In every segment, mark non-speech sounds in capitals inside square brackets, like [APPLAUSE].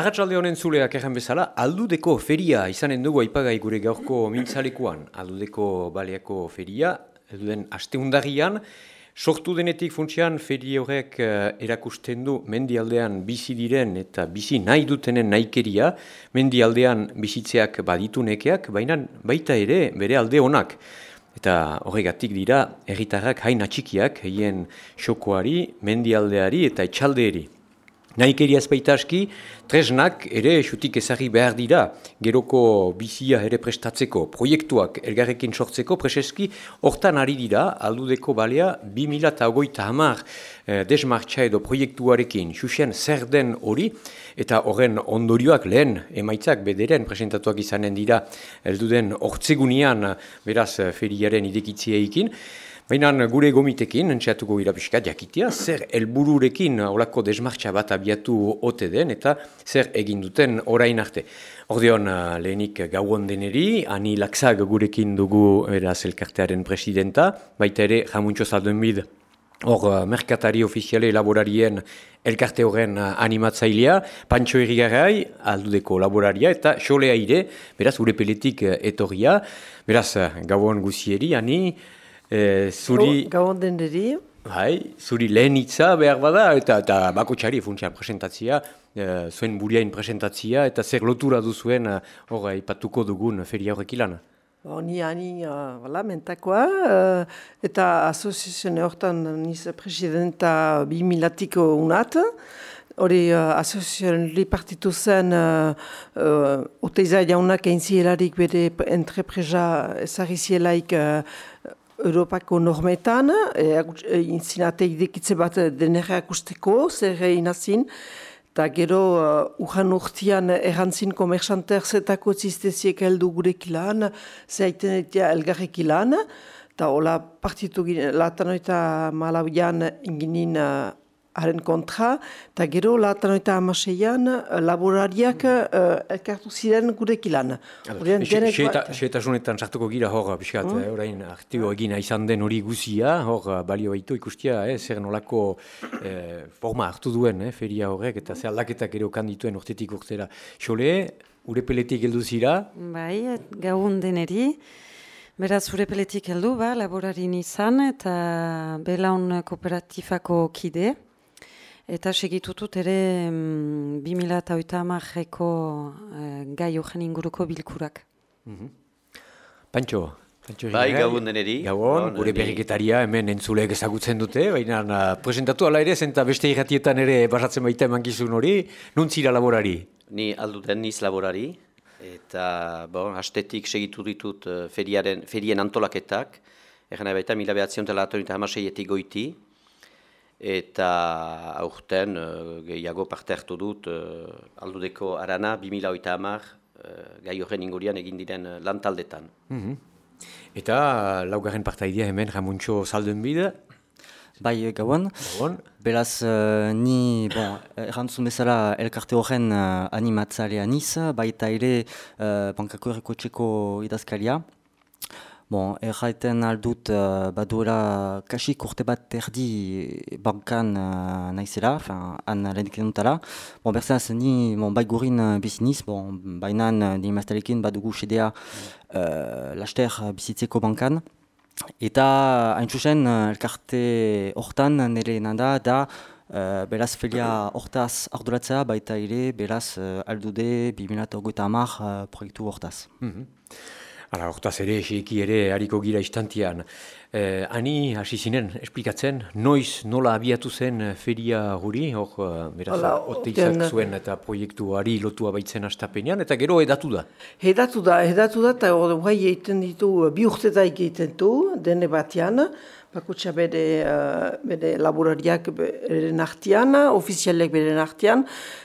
Arratxalde honen zuleak erran bezala, aldudeko feria izanen dugu aipagai gure gaurko mintzalekuan. Aldudeko baleako feria, elduden asteundagian, sortu denetik funtsian feria horrek uh, erakusten du mendialdean bizi diren eta bizi nahi dutenen naikeria, mendialdean bizitzeak baditu nekeak, baina baita ere bere alde honak. Eta horregatik dira, erritarrak hain atxikiak, heien xokoari, mendialdeari eta etxaldeeri. Naikeria ezpeita aski, tresnak ere xutik ezari behar dira, geroko bizia ere prestatzeko, proiektuak elgarrekin sortzeko, preseski, hortan ari dira, aldudeko balea, 2008 hamar eh, desmartxa edo proiektuarekin, xuxen zer den hori, eta horren ondorioak lehen emaitzak bederen presentatuak izanen dira, elduden hortzegunian, beraz, feriaren idekitzieekin, Baina gure gomitekin, entxeatuko gira piskat jakitea, zer helbururekin olako desmartxa bat abiatu ote den eta zer egin duten orain arte. Ordeon lehenik gauon deneri, ani lakzag gurekin dugu eraz elkartearen presidenta, baita ere jamuntxo zalduen bid, hor merkatari ofiziale laborarien elkarte horren animatzailea, Pantxo Erigarai, aldudeko laboraria eta xolea ire, beraz gure peletik etorria, beraz gauon guzieri, ani, E, zuri... Gauan den deri. Bai, zuri lehen itza behar bada, eta, eta bako txari funtsian presentatzia, e, zuen buriain presentatzia, eta zer lotura duzuen hor uh, ipatuko dugun feria horrek ilan. Ni ani, uh, mentakoa, uh, eta asoziazioen horretan niz presidenta bi milatiko unat, hori uh, asoziazioen li partitu zen uh, uh, oteiza jaunak egin zielarik bere entrepresa ezagizielaik uh, Europako normetan, e, e, inzinate idekitze bat denera akusteko, zer egin azin, eta gero uh, ujan urtean errantzin komersanter zetako zizteziek heldu gurek ilan, zeiten etia elgarrek ilan, eta hola partitu gine, latanoita malabian inginin uh, haren kontra, eta gero latan eta amaseian laborariak uh, elkartu ziren gurek ilan. Seeta zunetan sartuko gira hor, biskat, mm? eh, orain artio egina izan den hori guzia, hor balio baitu ikustia, eh, zer nolako eh, forma hartu duen eh, feria horrek, eta zer aldaketak ere okan dituen urtetik urtera. Xole, ure peletik heldu zira? Bai, gaun deneri. Beraz, zure peletik heldu, ba, laborarin izan, eta belaun kooperatifako kide. Eta segitutut ere mm, 2008 amarreko eh, gai hogen inguruko bilkurak. Mm -hmm. Pantxo, Pantxo bai, gabon deneri. Gabon, gure berriketaria hemen entzulek ezagutzen dute, baina uh, presentatu ala ere, zenta beste irratietan ere basatzen baita eman gizun hori, nuntzira laborari? Ni alduten niz laborari, eta bon, hastetik segitu ditut uh, feriaren, ferien antolaketak, Egan baita, mila behatzion hamaseietik goiti, eta aurten uh, gehiago parte hartu dut uh, aldudeko arana 2008 hamar uh, gai horren ingurian egin diren uh, lantaldetan. Mm Eta laugarren partaidea hemen Ramuntxo Zaldun bide? Bai, gauan. Beraz, uh, ni, bon, errantzun bezala elkarte horren uh, animatzalea niz, baita ere uh, bankako erreko txeko idazkalia. Bon, erraiten aldut uh, baduela kasik urte bat erdi bankan uh, naizela, han lehenik denutala. Bon, berzaz, ni bon, bai gurin uh, biziniz, bon, bainan uh, ni maztalekin badugu sedea uh, laster bizitzeko bankan. Eta hain txusen, uh, elkarte hortan nire nanda da uh, beraz felia hortaz arduratzea baita ere beraz uh, aldude 2008 hamar uh, proiektu hortaz. Mm -hmm. Hala, hortaz ere, esiki ere, hariko gira istantian. Eh, ani, hasi zinen, esplikatzen, noiz nola abiatu zen feria guri, hor, eh, beraz, oteizak zuen eta proiektuari lotua baitzen astapenean, eta gero edatu da? Edatu da, edatu da, eta hori bai egiten ditu, bi urtetaik egiten du, dene batean, bakutsa bere, uh, bere laborariak bere nartian, ofizialek bere nartian,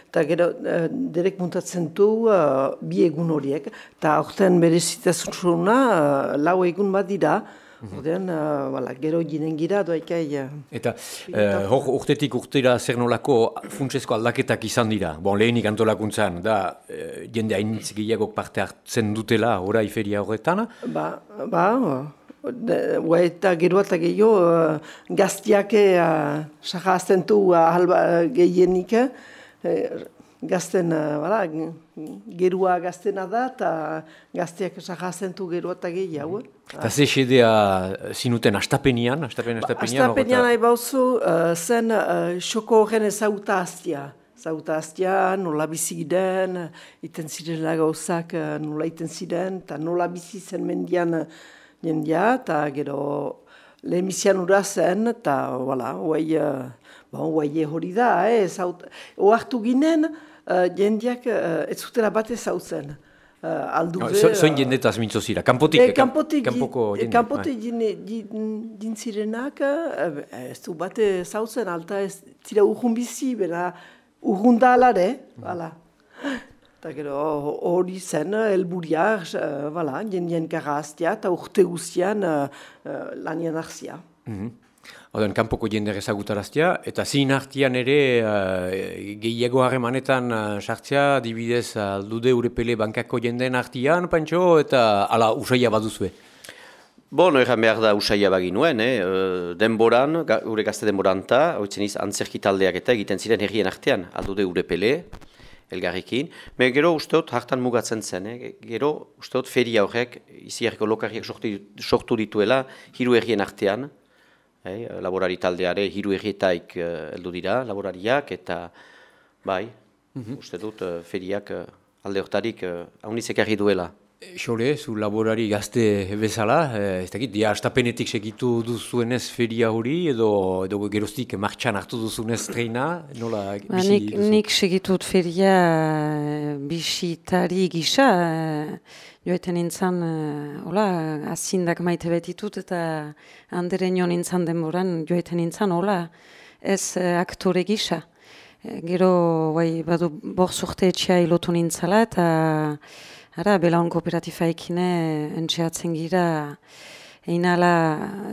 eta gero uh, derek muntatzen du uh, bi egun horiek. Eta horretan bere zitazuna uh, lau egun bat dira, Ordean, uh, gero ginen gira, doaikai... Uh, Eta, uh, hor urtetik urtera zer nolako funtsesko aldaketak izan dira. Bon, lehenik antolakuntzan, da, jende hainitz gehiagok parte hartzen dutela, orai feria horretan? Ba, ba, Ua eta gero eta gehiago uh, gaztiak uh, saha aztentu uh, halba gehienik, gazten, bala, gerua gaztena da, eta gazteak sarrazentu gerua eta gehiago. Eta ze xedea zinuten astapenian, astapen, astapenian? Astapenian nahi bauzu, zen uh, xoko horren ezauta hastia. Zauta hastia, nola bizi den, iten ziren gauzak nola iten ziren, eta nola bizi zen mendian jendia, eta gero lehemizian ura zen, eta, wala, huai, bon, huai hori da, eh, zaut, oartu ginen, uh, jendiak uh, ez zutela bat ez zautzen. Uh, aldu no, Zoin so jendetaz mintzo zira, kanpotik? E, kanpotik, kanpoko jende. Kanpotik jintzirenak, ez du bat ez zautzen, alta ez zira urrun bizi, bera urrun da alare, bala. Eta gero hori zen, elburiak, uh, bala, jendien garraztia eta urte guztian uh, uh, lanian arzia. Mm -hmm. Oden, kanpoko jende ezagutaraztia, eta zin hartian ere uh, gehiago harremanetan uh, sartzea, dibidez aldude urepele bankako jendeen hartian, pantxo, eta ala usaila baduzue? Bon, erran behar da usaila baginuen, eh? denboran, gure gazte denboran eta, horitzen iz, antzerki taldeak eta egiten ziren herrien artean, aldude urepele, elgarrekin. Me gero usteot hartan mugatzen zen, eh? gero usteot feria horrek, izi herriko lokarriak sortu dituela, hiru herrien artean, Hey, laborari taldeare hiru egietaik uh, heldu dira, laborariak, eta bai, mm uste dut uh, feriak uh, alde hortarik uh, haunizek duela. Xore, zu laborari gazte bezala, ez dakit, dia astapenetik segitu duzuenez feria hori, edo, edo geroztik martxan hartu duzunez treina, nola ba, nik, nik segitut feria bisitari gisa, joeten nintzen, uh, hola, azindak maite betitut eta handere nion nintzen denboran joeten nintzen, hola, ez aktore gisa. Gero, bai, badu, borzurte etxea ilotu nintzala eta ara, belaun kooperatifa ekine entxeatzen gira einala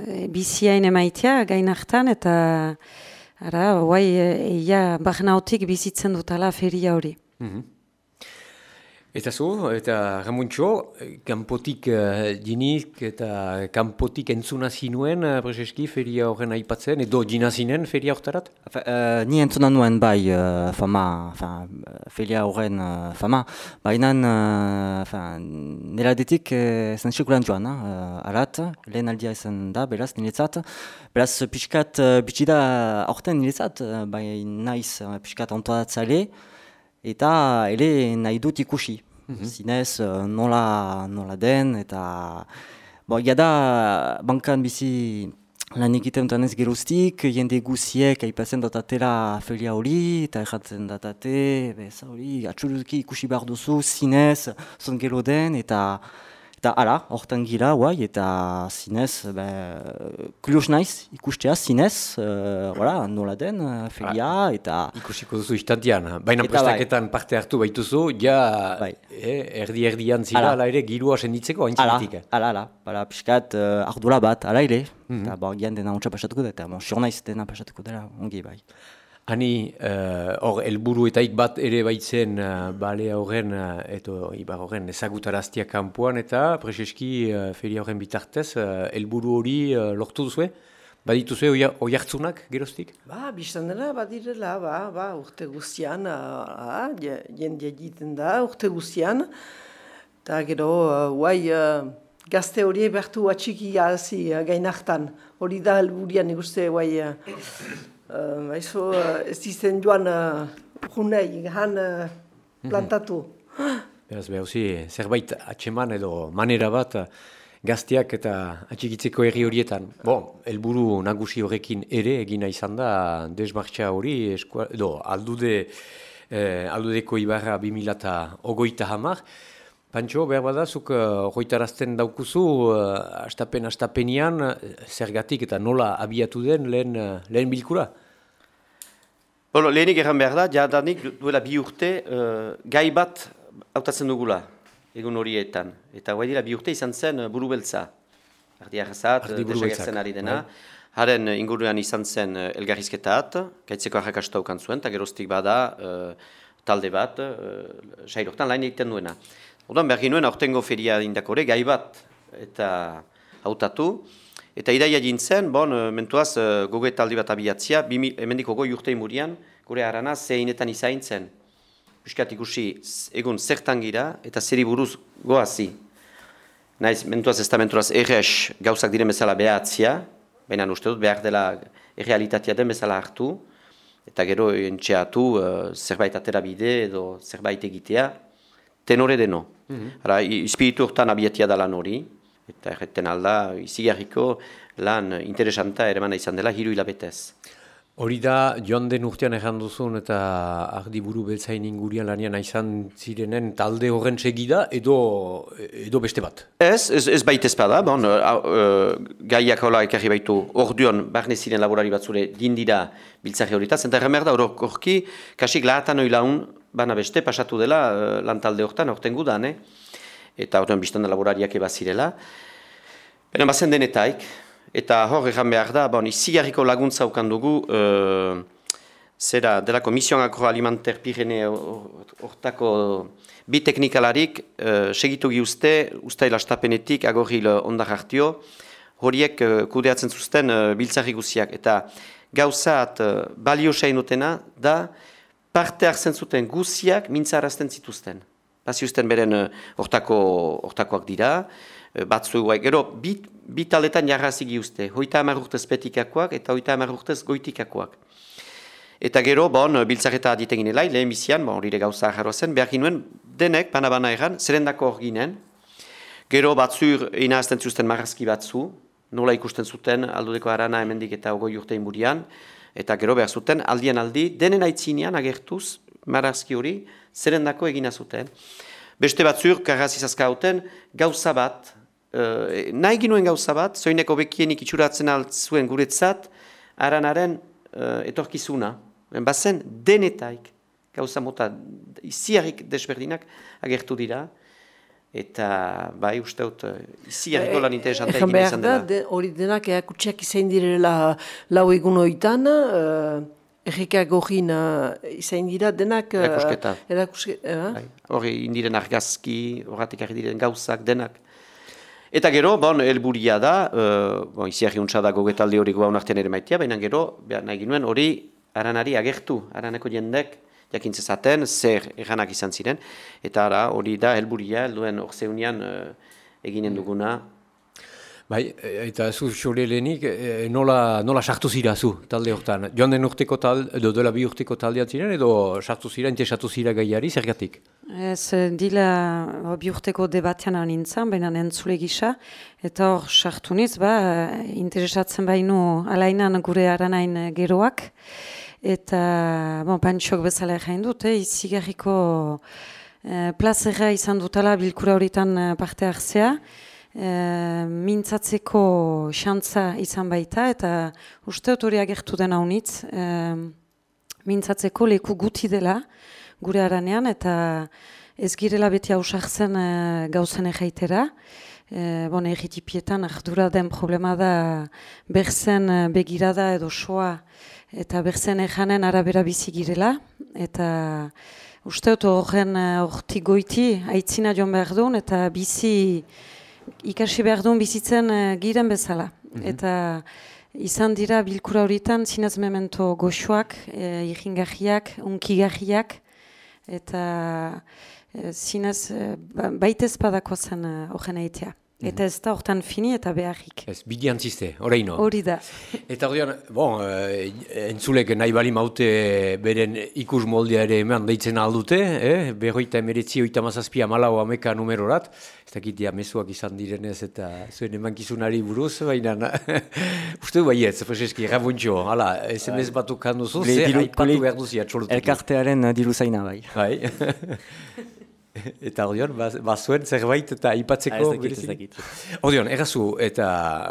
e, biziain emaitea gain hartan eta ara, bai, eia, bagnautik bizitzen dutala feria hori. Mm Eta zu, eta Ramuntxo, kanpotik uh, dinik eta kanpotik entzuna zinuen uh, prezeski feria horren aipatzen, edo dina zinen feria horretarat? Uh, ni entzuna nuen bai uh, fama, feria horren uh, fama, baina uh, nera ditik uh, zen sekulan joan, uh, arat, lehen aldia izan da, beraz, niretzat, beraz, pixkat, uh, bitxida horten niretzat, uh, bai naiz uh, pixkat antoatzale, eta ere nahi dut ikusi. Mm Zinez, uh, nola, nola den, eta... Bo, da bankan bizi lan egiten duten ez geruztik, jende guziek aipatzen datatela felia hori, eta erratzen datate, bez hori, atxuruki ikusi behar duzu, zinez, zon gero den, eta... Eta ara, hortan gira, guai, eta zinez, be, kurios naiz, ikustea zinez, uh, nola den, uh, feria, eta... Ikusiko duzu istantian, baina bai. prestaketan parte hartu baituzu, ja bai. eh, erdi-erdian zira, ala ere, girua senditzeko, hain zinetik. Ala, ala, ala, piskat, uh, ardura bat, ala ere, mm -hmm. eta bo, gian dena ontsa pasatuko dut, eta bon, naiz dena pasatuko dela, ongi bai. Hani, uh, hor, elburu eta bat ere baitzen uh, balea horren, uh, eto, ibar horren, ezagutaraztia kanpoan eta prezeski uh, feria horren bitartez, uh, elburu hori uh, lortu duzue? Baditu zuen oi hartzunak geroztik? Ba, biztan dela, badirela, ba, ba, urte guztian, uh, jende egiten da, urte guztian, eta gero, uh, uh, gazte hori bertu atxiki hazi uh, gainartan, hori da elburian ikuste, guai, uh, Uh, ez dizen joan uh, urgunei, han uh, plantatu. Beraz, behar zerbait atxeman edo manera bat gazteak eta atxikitzeko herri horietan. Bon, elburu nagusi horrekin ere egina izan da desmartxa hori, edo aldude, eh, aldudeko ibarra 2008 hamar. Pantxo, behar badazuk horretarazten daukuzu, uh, astapen-astapenian, zergatik eta nola abiatu den lehen, lehen bilkura? Bueno, lehenik erran behar da, jadanik duela bi urte uh, gai bat hautatzen dugula egun horietan. Eta guai dira bi urte izan zen uh, buru beltza. Ardi arrazat, desagertzen ari dena. Bai. Haren inguruan izan zen uh, elgarrizketat, gaitzeko arrakasta ukan zuen, eta geroztik bada uh, talde bat, uh, sairoktan lain egiten duena. Odan behar ginuen aurtengo feria indakore gai bat eta hautatu. Eta idaia jintzen, bon, eh, mentuaz, uh, gogo taldi bat abiatzia, emendiko goi urte imurian, gure arana zeinetan izaintzen. Piskat ikusi egun zertan gira eta zeri buruz goazi. Naiz, mentuaz ez da mentuaz errex gauzak diren bezala behatzia, baina uste dut behar dela errealitatea den bezala hartu, eta gero entxeatu uh, zerbait atera bide edo zerbait egitea, tenore deno. Mm -hmm. Ara, ispiritu hortan abietia da lan hori, eta erreten alda, izi lan interesanta ere izan dela hiru hilabetez. Hori da, joan den urtean duzun eta ardi buru beltzain ingurian lanian izan zirenen talde horren segida edo, edo beste bat? Ez, ez, ez baita ezpada, bon, uh, gaiak hola ekarri baitu orduan barne ziren laborari batzure dindira biltzari hori eta erremer da horki kasik lahatan hori laun bana beste pasatu dela uh, lan talde horretan, horten gudan, eh? Eta orduan biztan da laborariak ebazirela. Bena bazen denetaik, Eta hor egan behar da, bon, izigarriko laguntza ukan dugu, uh, zera, delako misioan agroalimenter pirene hortako bi teknikalarik uh, segitu giuzte, usta ilastapenetik agorri ondar hartio, horiek kudeatzen zuzten uh, biltzarri guziak. Eta gauzat uh, balio sain dutena da parte hartzen zuten guziak mintzarazten zituzten. Baziuzten beren hortakoak dira, batzu gero, bit, bi taletan jarrazik giuzte, hoita hamar urtez petikakoak eta hoita hamar urtez goitikakoak. Eta gero, bon, biltzareta aditen ginelai, lehen bizian, bon, horire gauza jarroa zen, behar ginuen, denek, bana-bana egan, zerendako hor ginen, gero batzur inazten zuzten marrazki batzu, nola ikusten zuten, aldudeko arana hemendik eta ogoi urte inburian, eta gero behar zuten, aldien aldi, denen aitzinean agertuz, marrazki hori, zerendako egina zuten. Beste batzur, karrazi zazkauten, gauza bat, uh, nahi ginuen gauza bat, zoineko bekienik itxuratzen altzuen guretzat, aranaren uh, etorkizuna. Bazen denetaik gauza mota iziarik desberdinak agertu dira, eta bai usteut iziariko lan interesantea egin izan dela. Hori denak eakutsiak izan direla lau egun oitan, uh, Erika gorin izan dira denak... Erakusketa. Hori indiren argazki, horretik diren gauzak denak. Eta gero, bon, elburia da, uh, bon, iziarri untsa da gogetalde hori guaun artean ere maitea, baina gero, behar nahi ginuen, hori aranari agertu, araneko jendek, jakintzezaten, zer eranak izan ziren, eta hori da helburia, helduen orzeunian uh, eginen duguna, Bai, eta zu xore lehenik, e, nola, nola sartu zira zu talde hortan? Joan den urteko talde, edo dela bi urteko taldean ziren, edo sartu zira, ente sartu zira gaiari, zergatik? Ez, dila bi urteko debatean nintzen, baina nentzule gisa, eta hor sartu niz, ba, interesatzen baino alainan gure aranain geroak, eta, bon, pantxok bezala egin dut, eh, izigarriko eh, plazera izan dutala bilkura horietan eh, parte hartzea, e, mintzatzeko xantza izan baita, eta uste hori agertu den haunitz, e, mintzatzeko leku guti dela gure aranean, eta ez girela beti hausartzen e, gauzen egeitera. E, bon, egitipietan ardura den problema da berzen begirada edo soa eta berzen ejanen arabera bizi girela, eta uste horren horti goiti aitzina joan behar duen, eta bizi ikasi behar duen bizitzen uh, giren bezala. Mhm. Eta izan dira bilkura horietan zinez memento goxoak, e, ikingahiak, unkigahiak, eta e, zinez e, baitez badako zen horren uh, Mhm. Eta ez da hortan fini eta beharrik. Ez, bidi antziste, horreino. Hori da. [LAUGHS] Eta hori bon, e, entzulek nahi bali maute beren ikus moldea ere eman deitzen aldute, eh? berroita emeretzi oita mazazpia malau ameka numerorat, ez dakit mesuak izan direnez eta zuen eman kizunari buruz, baina [LAUGHS] uste du baietz, freseski, rabuntxo, hala, SMS bai. batu kanduzu, ze haipatu behar duzia txolotu. Elkartearen diru zaina bai. Bai. [LAUGHS] [LAUGHS] Eta odion, bazuen zerbait eta ipatzeko... Ah, Odion, errazu, eta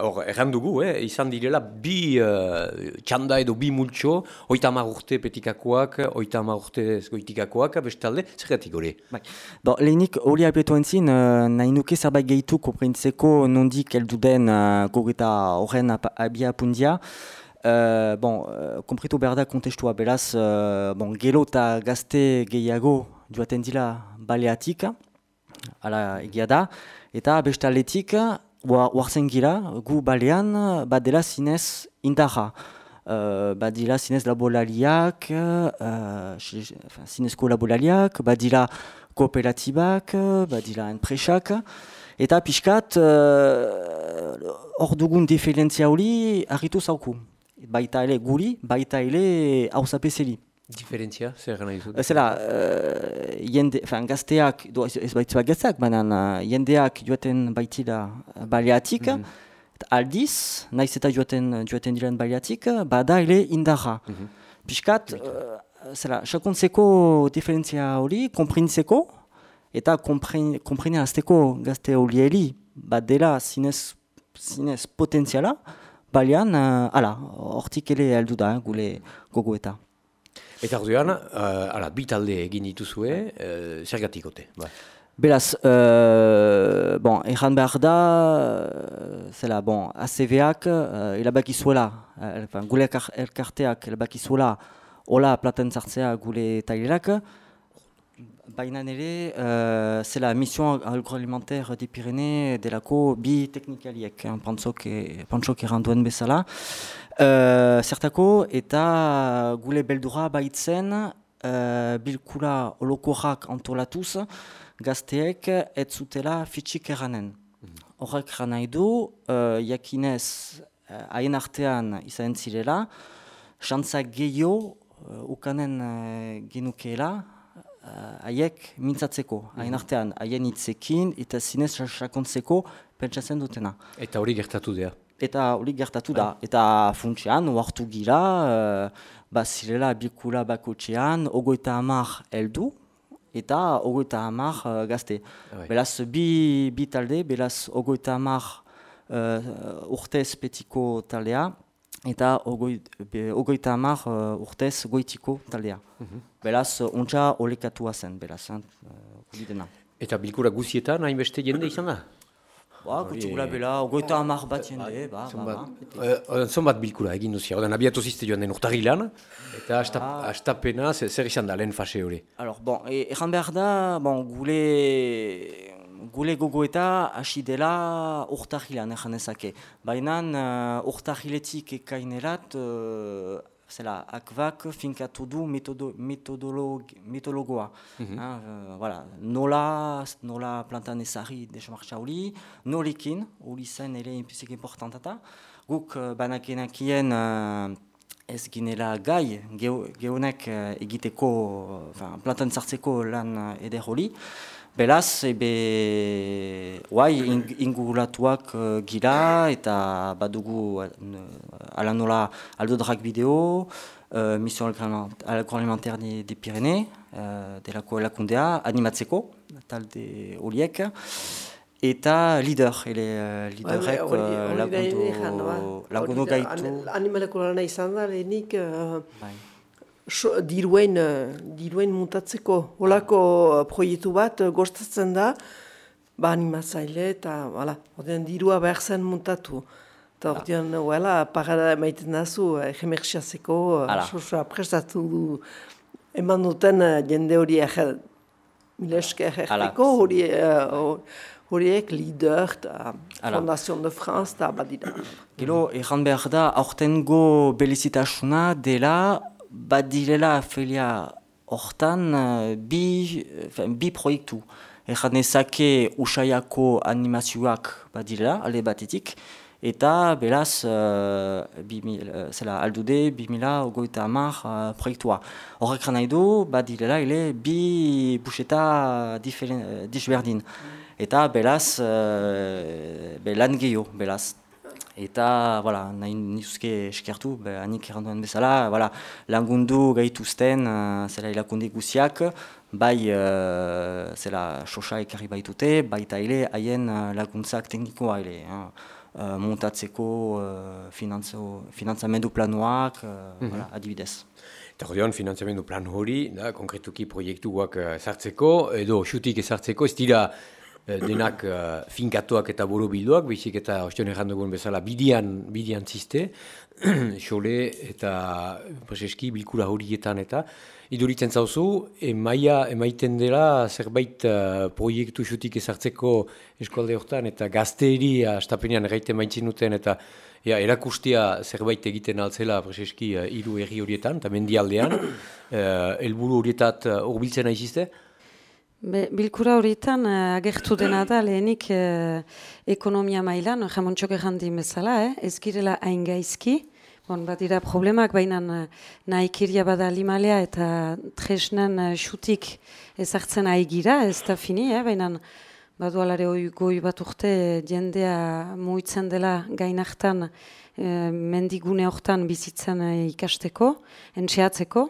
hor, errandugu, eh, izan direla bi uh, txanda edo bi multxo, oita urte petikakoak, oita urte goitikakoak, bestalde, zergatik hori? Bai. Bo, lehenik hori apetu entzin, uh, nahi nuke zerbait gehitu koprintzeko nondik eldu den uh, gogeta horren abia apundia. Uh, bon, uh, kompritu behar da kontestua beraz, uh, bon, gelo eta gazte gehiago joaten dila baleatik, ala egia da, eta beste aletik, gira, gu balean, bat dela zinez indarra. uh, badila zinez laborariak, uh, zinezko laborariak, badila kooperatibak, badila enpresak, eta pixkat hor uh, dugun diferentzia hori argitu zauku. Baita ele guri, baita ele hausapezeli. Diferentzia, zer gana izu? Zela, uh, jende, fan, gazteak, do, ez, ez baitzuak gazteak, baina uh, jendeak joaten baitila baleatik, mm -hmm. aldiz, naiz eta joaten, joaten diren baleatik, bada ere indarra. Mm -hmm. Piskat, uh, zela, sakontzeko diferentzia hori, komprintzeko, eta komprine azteko gazte hori bat dela zinez, zinez potentziala, balean, uh, ala, hortik ere heldu da, eh, gule gogo eta. Orduan, uh, ala, bi talde egin dituzue, uh, zergatik ote? Ba. Beraz, uh, bon, erran behar da, zela, bon, ACV-ak, uh, elabakizuela, uh, gule elkarteak elabakizuela, hola platen zartzea gule tailerak, baina nire, uh, zela, mission agroalimentaire di Pirene delako bi teknikaliek, pantzok, pantzok erranduen bezala, Uh, zertako eta gule beldura baitzen uh, bilkura holokorak antolatuz gazteek ez zutela fitxik eranen. Horrek mm nahi du, uh, jakinez haien artean izan zirela, xantza gehiago uh, ukanen uh, genukeela haiek mintzatzeko, haien artean, haien hitzekin eta zinez sakontzeko pentsatzen dutena. Eta hori gertatu dea eta hori gertatu da. Bai. Eta funtsean, oartu gira, uh, bazirela bikula bakotxean, ogoita hamar heldu, eta ogoita hamar uh, gazte. Bai. Beraz, bi, bi talde, beraz, ogoita hamar uh, urtez petiko taldea, eta ogoita hamar uh, urtez goitiko taldea. Mm Beraz, ontsa olekatua zen, beraz, uh, Eta bilkura guzietan, hainbeste jende izan da? Ba, gutxura bela, ogoita amak bat jende, ba, ba, ba. Zonbat bilkura egin duzia, odan abiatu ziste joan den urtagilan, eta astapena zer izan da lehen fase hori? Alors, bon, egan behar da, bon, gule, gule gogo eta hasi dela urtagilan egan ezake. Baina uh, urtagiletik ekainerat, uh, zela, akvak finkatu du metodo, metodolog, metodologoa. Mm -hmm. uh, voilà. Nola, nola plantan ezari desmartza hori, nolikin, hori zen ere impizik importantata. Guk uh, banakenakien uh, ez ginela gai, gehonek uh, egiteko, uh, plantan zartzeko lan uh, eder hori. Beraz, ebe, guai, inguratuak uh, gira eta badugu uh, ala nola aldodrak bideo, uh, mission agroalimentaire de, de Pirene, uh, delako elakundea, animatzeko, talde horiek, eta lider, ele uh, liderrek uh, lagundu, lagundu gaitu. Animaleko lana izan da, lehenik... Uh, bai so, diruen, uh, diruen mutatzeko. Olako uh, proiektu bat uh, gostatzen da, ba animatzaile eta wala, ordean dirua behar zen mutatu. Eta ordean, ah. parada emaiten dazu, egemerxiazeko, uh, prestatu du, eman duten jende hori ege, mileske egerteko, hori, horiek lider eta Fondazion de France eta badira. Gero, erran behar da, aurtengo belizitasuna dela badirela afelia hortan uh, bi, bi proiektu. Egan ezake usaiako animazioak badirela, ale batetik, eta beraz, uh, bimil, uh, zela, aldude, bimila, ogoita amar uh, proiektua. Horrek nahi du, badirela, ele bi buseta uh, disberdin. Eta beraz, uh, be lan gehiago, beraz. Eta, voilà, nahi nizuzke eskertu, hanik erranduen bezala, voilà, langundu gaituzten, uh, zela ilakundi guziak, bai, uh, zela, xosa ekarri baitute, baita ere, haien uh, laguntzak teknikoa ere, uh, montatzeko uh, finantzamendu planuak, uh, mm -hmm. voilà, adibidez. Eta hori finantzamendu plan hori, da, konkretuki proiektuak uh, sartzeko, edo xutik ezartzeko, ez dira, denak uh, finkatuak eta buru bilduak, bizik eta ostion erran dugun bezala bidian, bidian ziste, [CLEARS THROAT] xole eta preseski bilkura horietan eta iduritzen zauzu, emaia emaiten dela zerbait uh, proiektu xutik ezartzeko eskualde hortan eta gazteeri astapenean erraiten maintzen duten eta ja, erakustia zerbait egiten altzela preseski uh, iru erri horietan eta mendialdean, [CLEARS THROAT] uh, elburu horietat horbiltzen uh, aizizte? Be, bilkura horietan uh, agertu dena da lehenik uh, ekonomia mailan, jamontxok errandi bezala, eh? ez girela hain gaizki, bon, bat dira problemak, baina uh, nahi kiria bada limalea eta tresnen uh, xutik ezartzen ahi gira, ez da fini, eh? baina badu alare goi bat urte jendea muitzen dela gainartan uh, mendigune hortan bizitzen uh, ikasteko, entxeatzeko,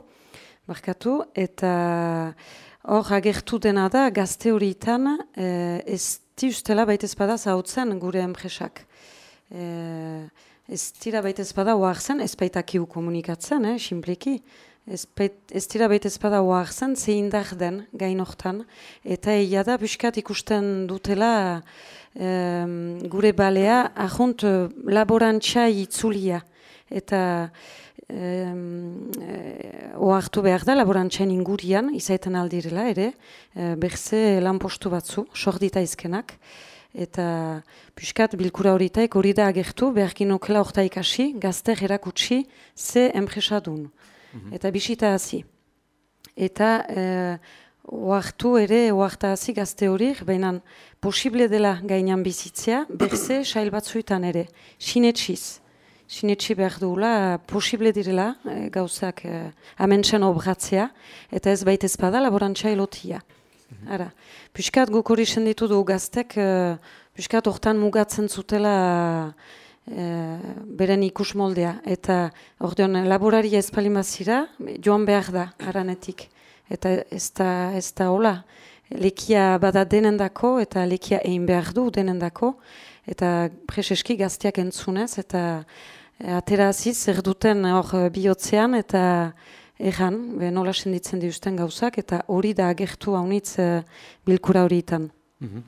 markatu, eta Hor, agertu dena da, gazte horietan, eh, ez ustela baita ezpada zautzen gure enpresak. Eh, ez tira baita ezpada oaxen, ez baita kiu komunikatzen, eh, simpliki. Ez, ez tira baita ezpada oaxen, zein den gain hortan. Eta egia da, buskat ikusten dutela eh, gure balea, ahunt laborantza itzulia. Eta eh, oartu behar da, laborantzen ingurian, izaiten aldirela ere, eh, berze lan postu batzu, sordita izkenak, eta piskat bilkura horitaik hori da agertu, beharkin okela orta ikasi, gazte erakutsi ze enpresadun, mm eta bisita hazi. Eta eh, oartu ere, oarta hazi gazte hori, baina posible dela gainan bizitzea, berze sail batzuetan ere, sinetsiz sinetsi behar duela, posible direla e, gauzak e, amentzen obratzea, eta ez baita ezpada laborantza elotia. Mm -hmm. Ara, Piskat guk hori senditu du gaztek, e, piskat hortan mugatzen zutela e, beren ikus moldea, eta ordeon laboraria ezpalimazira joan behar da, aranetik, eta ez da, ez da hola. Lekia bada denendako eta lekia egin behar du denendako, eta preseski gazteak entzunez, eta atera aziz, zer duten hor eh, bihotzean eta erran, be, nola senditzen diusten gauzak, eta hori da agertu haunitz uh, bilkura horietan. Mm -hmm.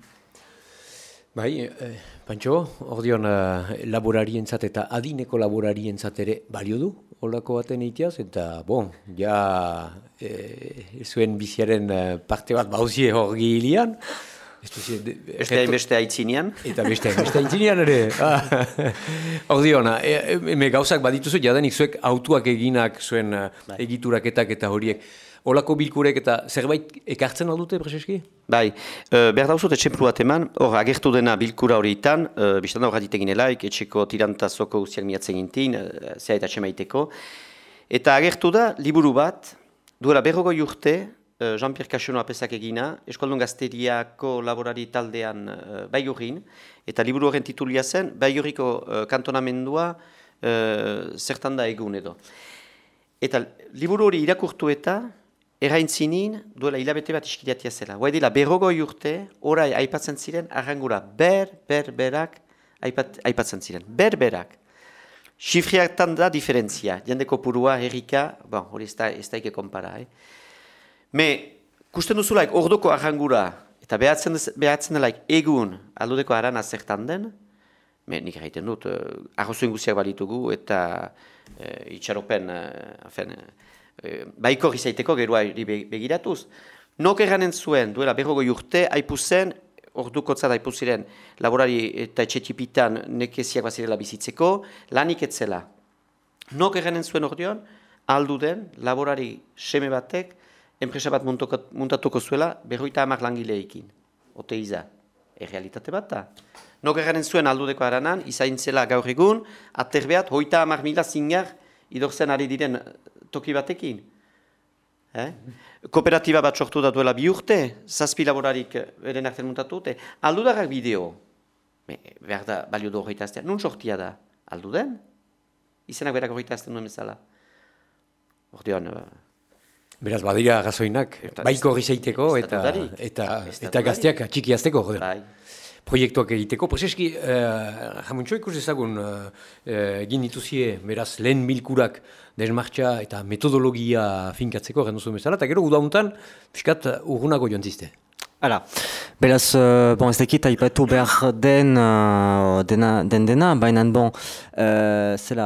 Bai, eh, Pantxo, hor dion uh, laborarientzat eta adineko laborarientzat ere balio du, holako baten itiaz, eta bon, ja eh, zuen biziaren parte bat bauzie hor gihilian, Beste beste haitzinean. Eta beste beste haitzinean ere. [LAUGHS] Hor diona, e, e, gauzak badituzu, jadenik zuek autuak eginak zuen uh, egituraketak eta horiek. Olako bilkurek eta zerbait ekartzen aldute, Prezeski? Bai, uh, behar dauzut etxemplu bat eman, hor agertu dena bilkura horietan, uh, biztanda hor aditegin elaik, etxeko tirantazoko usiak miatzen gintin, uh, zea eta txemaiteko. Eta agertu da, liburu bat, duela berrogo urte, Eh, Jean-Pierre Cachono apesak egina, Eskualdun Gazteriako laborari taldean uh, eta liburu horren titulia zen, Baigurriko uh, kantonamendua uh, zertan da egun edo. Eta liburu hori irakurtu eta, erraintzinin duela hilabete bat iskiriatia zela. Guai dela, berrogoi urte, orai aipatzen ziren, arrangura ber, ber, berak, aipat, aipatzen ziren. Ber, berak. Sifriaktan da diferentzia, jendeko purua, herrika, bon, hori ez da, ez da konpara, eh? Me, kusten duzulaik ordoko arrangura, eta behatzen, behatzen delaik egun aldudeko arana zertan den, me, nik egiten dut, uh, arrozuen guziak balitugu, eta uh, itxaropen, uh, afen, uh, baiko gizaiteko gerua begiratuz. Nok erranen zuen, duela berrogo urte, haipu zen, orduko zat haipu ziren, laborari eta etxetipitan nekeziak bazirela bizitzeko, lanik etzela. Nok erranen zuen ordeon, aldu den, laborari seme batek, enpresa bat muntatuko zuela, berroita hamar langileekin. Ote iza, errealitate bat da. Nok ergaren zuen aldudeko haranan, izaintzela gaur egun, aterbeat, hoita hamar mila zingar idorzen ari diren toki batekin. Eh? Kooperatiba bat sortu da duela bi urte, zazpi laborarik eren arten muntatu dute, aldudarrak bideo. Me, behar da, balio du horreita aztea. Nun sortia da? Alduden? Izenak berak horreita azten duen bezala. Ordean, Beraz, badira gazoinak, baiko gizaiteko eta, eta, eta gazteak txiki azteko. Bai. Proiektuak egiteko. Prozeski, uh, jamuntxo ikus ezagun uh, egin dituzie, beraz, lehen milkurak desmartxa eta metodologia finkatzeko, genduzu bezala, eta gero udauntan, piskat, urgunako joan ziste. Hala, beraz, uh, bon, ez dakit haipatu behar den, uh, dena, den dena, baina bon, uh, zela,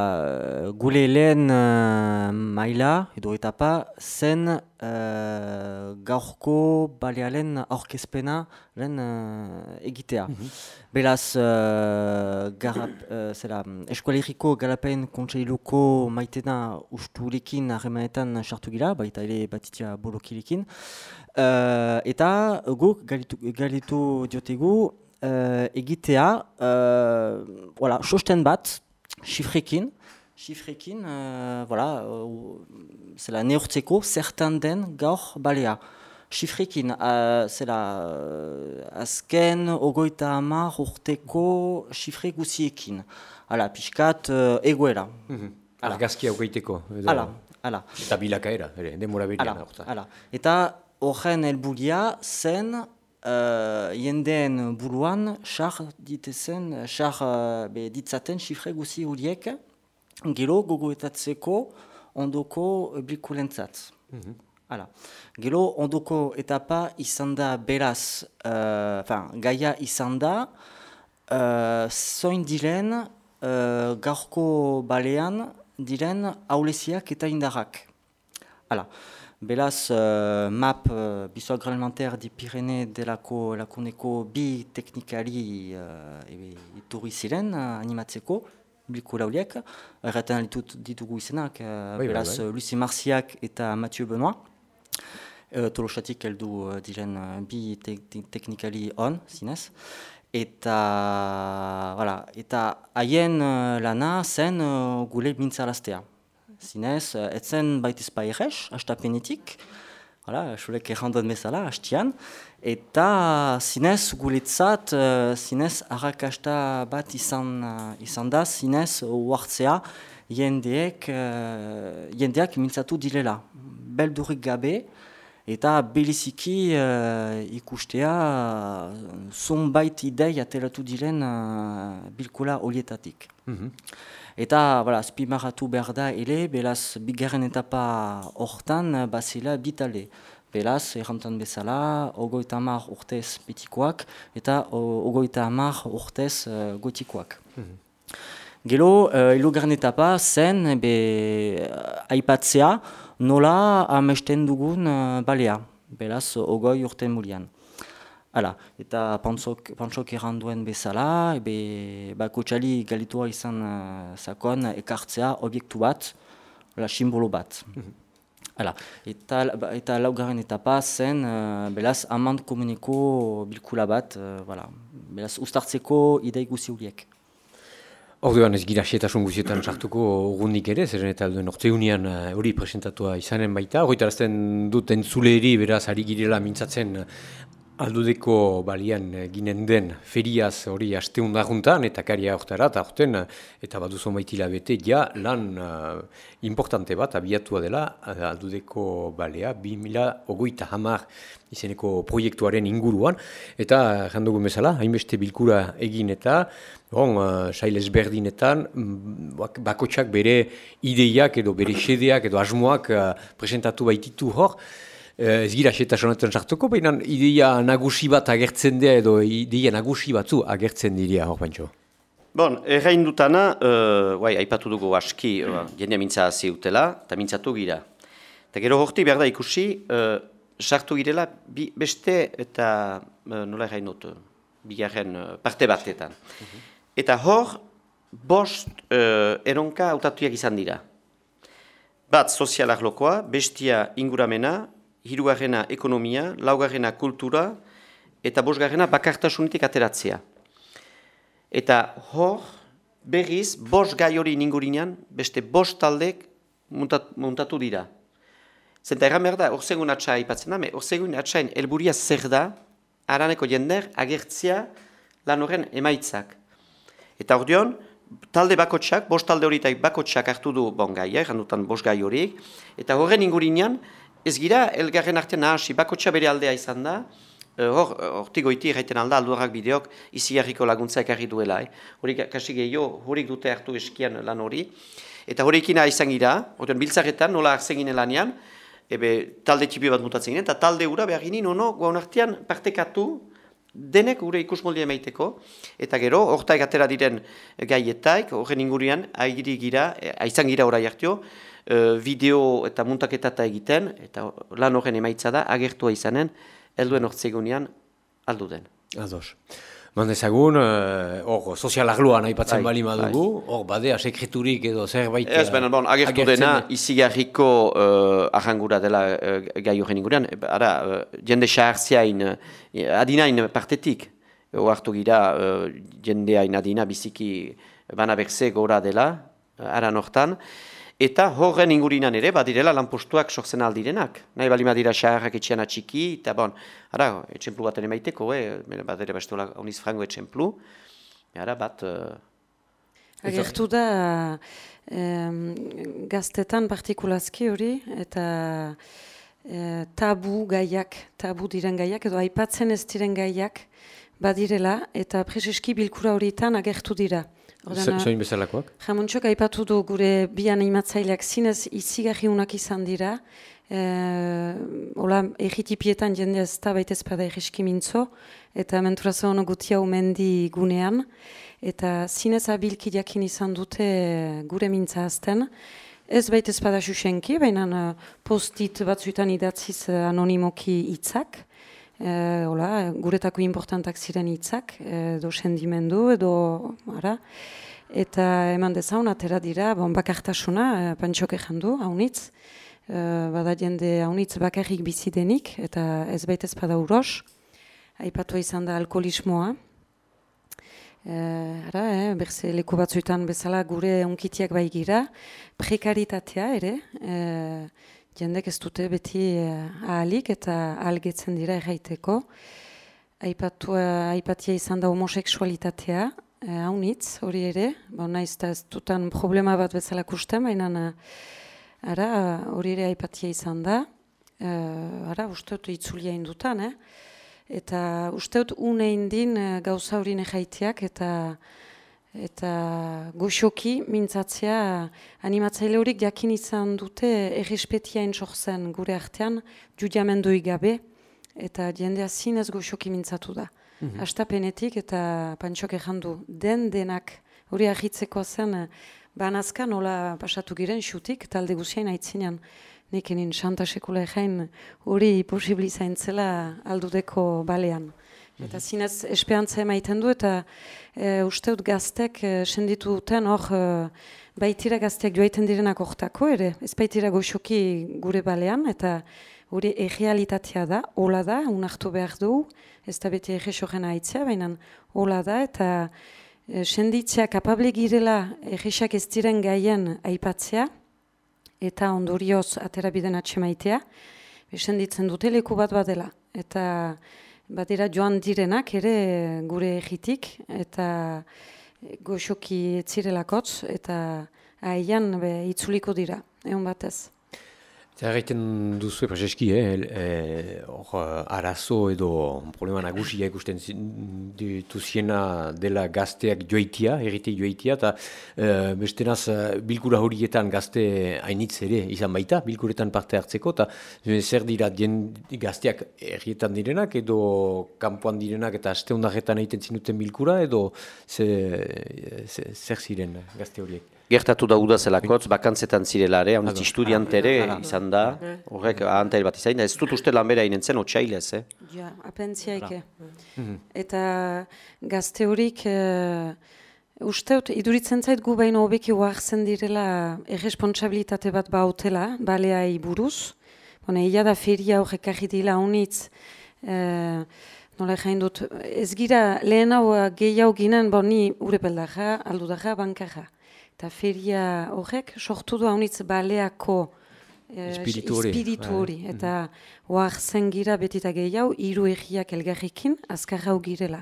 gule lehen uh, maila, edo etapa, zen uh, gaurko balealen aurkezpena lehen uh, egitea. Mm Beraz, uh, garap, uh, zela, eskualeriko galapen kontseiluko maitena usturekin harremanetan sartu gira, baita ere batitia bolokilekin, Uh, eta guk galitu, galitu diotegu uh, egitea uh, voilà, sosten bat, xifrekin, xifrekin, uh, voilà, uh, zela neurtzeko zertan den gaur balea. Xifrekin, uh, zela uh, azken ogoita hamar urteko xifre guziekin. Hala, pixkat uh, egoera. Mm -hmm. Argazkia ogoiteko. Hala, hala. Eta bilakaera, ere, demora berian. Hala, eta horren helburia zen uh, jendeen buruan xar ditezen, xar uh, ditzaten xifre guzi horiek gero gogoetatzeko ondoko blikulentzat. Mm -hmm. Hala. Gero ondoko etapa izan da beraz, uh, gaia izan da, uh, zoin diren uh, gaurko balean diren auleziak eta indarrak. Hala. Beraz, uh, map uh, bizo agroalimentaire di Pirene delako lakuneko bi teknikari uh, iturri ziren uh, animatzeko, bilko lauliek. Erraten ditut ditugu izenak, uh, bai, beraz, bai, bai. Lucie Marciak eta Mathieu Benoit. Uh, Tolosatik heldu uh, diren uh, bi te te teknikari on, zinez. Eta, voilà, eta haien uh, lana zen uh, gule mintzalastea zinez, etzen baitiz pairez, astapenetik, hala, xulek errandan bezala, hastian, eta zinez guletzat, zinez arrakasta bat izan, izan da, zinez uartzea jendeek, jendeak mintzatu dilela. Beldurik gabe, eta beliziki uh, ikustea zonbait idei atelatu diren uh, bilkula horietatik. Mm Eta, bera, spimaratu behar da ere, belaz, bigarren etapa hortan, bazila bitale. Belaz, errantan bezala, ogoita hamar urtez petikoak eta ogoita hamar urtez uh, gotikoak. Mm -hmm. Gero, uh, ilugarren etapa zen, be, uh, aipatzea, nola amesten dugun uh, balea. Belaz, ogoi urte mulian. Hala, eta pantzok, pantzok erranduen bezala, ebe, ba, kotxali galitua izan uh, zakon ekartzea obiektu bat, la simbolo bat. Mhm. Hala, eta, ba, eta laugarren etapa zen, uh, belaz, amant komuniko bilkula bat, uh, voilà. belaz, ustartzeko idei guzi horiek. Orduan ez gira xetasun guzietan sartuko urgundik ere, zeren eta alduen orteunian hori presentatua izanen baita. Horretarazten dut entzuleri beraz ari girela mintzatzen Aldudeko balian ginen den feriaz hori asteundaruntan eta karia horretara eta horten eta baduzo maitila bete ja lan uh, importante bat abiatua dela aldudeko balea 2008 hamar izeneko proiektuaren inguruan. Eta jandugun bezala, hainbeste bilkura egin eta bon, uh, sailez berdinetan mm, bakotsak bere ideiak edo bere xedeak edo asmoak uh, presentatu baititu hor. Eh, ez gira xeta sonetan sartuko, baina ideia nagusi bat agertzen dira edo ideia nagusi batzu agertzen dira hor bantxo. Bon, errain dutana, uh, guai, aipatu dugu aski, uh, jendea mintza hazi utela, eta mintzatu gira. Eta gero horti behar da ikusi, uh, sartu girela bi, beste eta uh, nola errain dut, bigarren uh, parte batetan. Mhm. Eta hor, bost uh, eronka autatuak izan dira. Bat sozialak lokoa, bestia inguramena, hirugarrena ekonomia, laugarrena kultura eta bosgarrena bakartasunitik ateratzea. Eta hor, berriz, bos gai hori ningurinean, beste bos taldek muntatu dira. Zenta erran behar da, orzegun atxa ipatzen da, orzegun atxain elburia zer da, araneko jender agertzea lan horren emaitzak. Eta hor talde bakotsak, bost talde horietaik bakotsak hartu du bon gai, eh, jandutan bost gai horiek, eta horren ingurinean, Ez gira, elgarren artean nahasi, bakotxa bere aldea izan da, eh, hor, hortik goiti erraiten alda, alduarrak bideok, izi jarriko laguntza ekarri duela. Eh. Horik, kasi gehiago, horik dute hartu eskian lan hori. Eta horikina izan gira, horren biltzaretan, nola arzen ginen lanean, ebe talde txipi bat mutatzen ginen, eta talde ura behar ginen, ono, guan artean partekatu, denek gure ikusmoldia emaiteko, eta gero, hortaik atera diren gaietaik, horren ingurian, aigiri gira, aizan gira orai hartio, bideo eta muntaketa eta egiten, eta lan horren emaitza da, agertua izanen, helduen hortzegunean aldu den. Ados. Mandezagun, eh, hor, uh, sozial arloan aipatzen bai, bali madugu, hor, bai. badea, sekreturik edo zerbait... Ez, benen, bon, agertu dena, izigarriko uh, ahangura dela uh, gai horren ingurean, ara, uh, jende xahartziain, uh, adinain partetik, oartu gira, uh, jendeain adina biziki bana berze gora dela, uh, ara nortan, Eta horren ingurinan ere, badirela lanpostuak sortzen aldirenak. Nahi bali madira xaharrak etxean atxiki, eta bon, ara, etxemplu baten emaiteko, eh? bat ere bastola oniz frango etxemplu. Ara, bat... Uh, Agertu da, um, gaztetan partikulazki hori, eta uh, tabu gaiak, tabu diren gaiak, edo aipatzen ez diren gaiak, badirela, eta preseski bilkura horietan agertu dira. Zoin bezalakoak? Jamuntxok aipatu du gure bi animatzaileak zinez izigarri unak izan dira. E, ola, egitipietan jende ez da baita ezpada mintzo, eta menturazo hono gutia umendi gunean, eta zinez abilki jakin izan dute gure mintza azten. Ez baita ezpada xuxenki, baina uh, postit batzuetan idatziz uh, anonimoki hitzak. E, hola, guretako importantak ziren hitzak, edo sendimendu, edo, ara, eta eman dezaun, atera dira, bon, bakartasuna, e, pantxok egin du, haunitz, e, bada jende haunitz bakarrik bizidenik, eta ez baitez bada uros, aipatu izan da alkoholismoa, e, ara, eh, berze leku batzuetan bezala gure onkitiak bai gira, prekaritatea ere, e, jendek ez dute beti uh, ahalik eta ahalgetzen dira erraiteko. Aipatu, uh, aipatia izan da homoseksualitatea, uh, haunitz hori ere, ba, naiz eta ez dutan problema bat bezala kusten, baina ara, hori ere aipatia izan da. Uh, ara, usteot itzulia indutan, eh? eta usteot une indin uh, gauza hori nehaitiak, eta eta goxoki mintzatzea animatzaile horik jakin izan dute errespetia entzorzen gure artean judiamendu gabe eta jendea zinez goxoki mintzatu da. Mm -hmm. Astapenetik eta pantxok errandu den denak hori ahitzeko zen banazka nola pasatu giren xutik talde guzien aitzinean nik enin xanta sekula egin hori posibilizaintzela aldudeko balean. Eta zinez espeantza emaiten du eta e, usteut gaztek e, senditu duten hor e, baitira gazteak joaiten direnak hortako ere. Ez baitira goxoki gure balean eta hori egealitatea da, hola da, unartu behar du, ez da beti egesogen haitzea, baina hola da eta e, senditzea kapable girela egesak ez diren gaien aipatzea eta ondorioz atera biden atxemaitea, senditzen dute leku bat badela. Eta Batera joan direnak ere gure egitik eta goxoki etzirelakotz eta aian itzuliko dira, egon batez. Zer egiten duzu, Prezeski, eh? eh, arazo edo problema nagusia ikusten dituziena dela gazteak joitia, erritik joitia, eta eh, bestenaz bilkura horietan gazte hainitz ere izan baita, bilkuretan parte hartzeko, eta zer dira gazteak errietan direnak edo kanpoan direnak eta aste hondaretan egiten zinuten bilkura edo zer ziren gazte horiek? Gertatu da udazelakotz, bakantzetan zirelare, honetzi estudiantere izan da, horrek ahantail bat izan, ez dut uste lanbera inentzen, otxailez, eh? Ja, apentziaike. Mhm. Eta gazte horik, uh, usteut, iduritzen zait gu baino hobeki huartzen direla erresponsabilitate bat bautela, baleai buruz. Bona, ia da feria horrek ahidila honitz, uh, nola jain dut, ez gira lehen hau gehiago ginen, boni urepeldaja, aldudaja, bankaja. Eta feria horrek sortu du haunitz baleako eh, espiritu hori. Bai. Eta hoar zen gira betita gehiago, hiru egiak elgarrikin, azkar hau girela.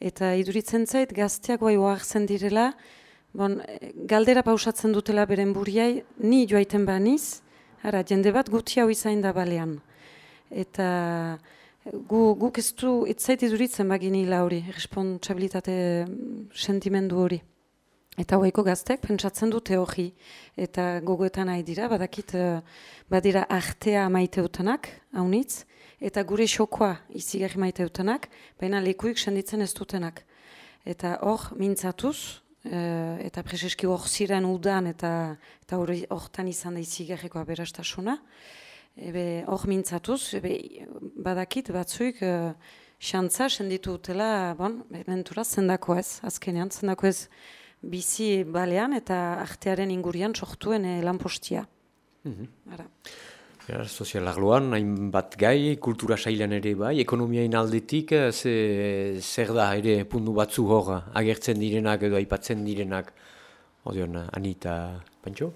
Eta iduritzen zait, gazteak bai hoar zen direla, bon, galdera pausatzen dutela beren buriai, ni joaiten baniz, ara, jende bat guti hau izain da balean. Eta gu, guk ez du, ez zait iduritzen bagini hori, responsabilitate mm, sentimendu hori. Eta hoiko gaztek pentsatzen dute hori. Eta gogoetan nahi dira, badakit, uh, badira artea maiteutenak, haunitz, eta gure xokoa izigarri maiteutenak, baina lekuik senditzen ez dutenak. Eta hor, mintzatuz, uh, eta preseski hor ziren udan, eta eta hortan izan da izigarriko aberastasuna, ebe hor mintzatuz, ebe badakit batzuik, uh, xantza senditu dutela, bon, mentura zendako ez, azkenean, zendako ez, bizi balean eta artearen ingurian sortuen eh, lanpostia. Mm -hmm. Ja, sozial hainbat gai, kultura sailan ere bai, ekonomiain aldetik, eh, ze, zer da ere pundu batzu hor agertzen direnak edo aipatzen direnak, odion, Anita Pantxo?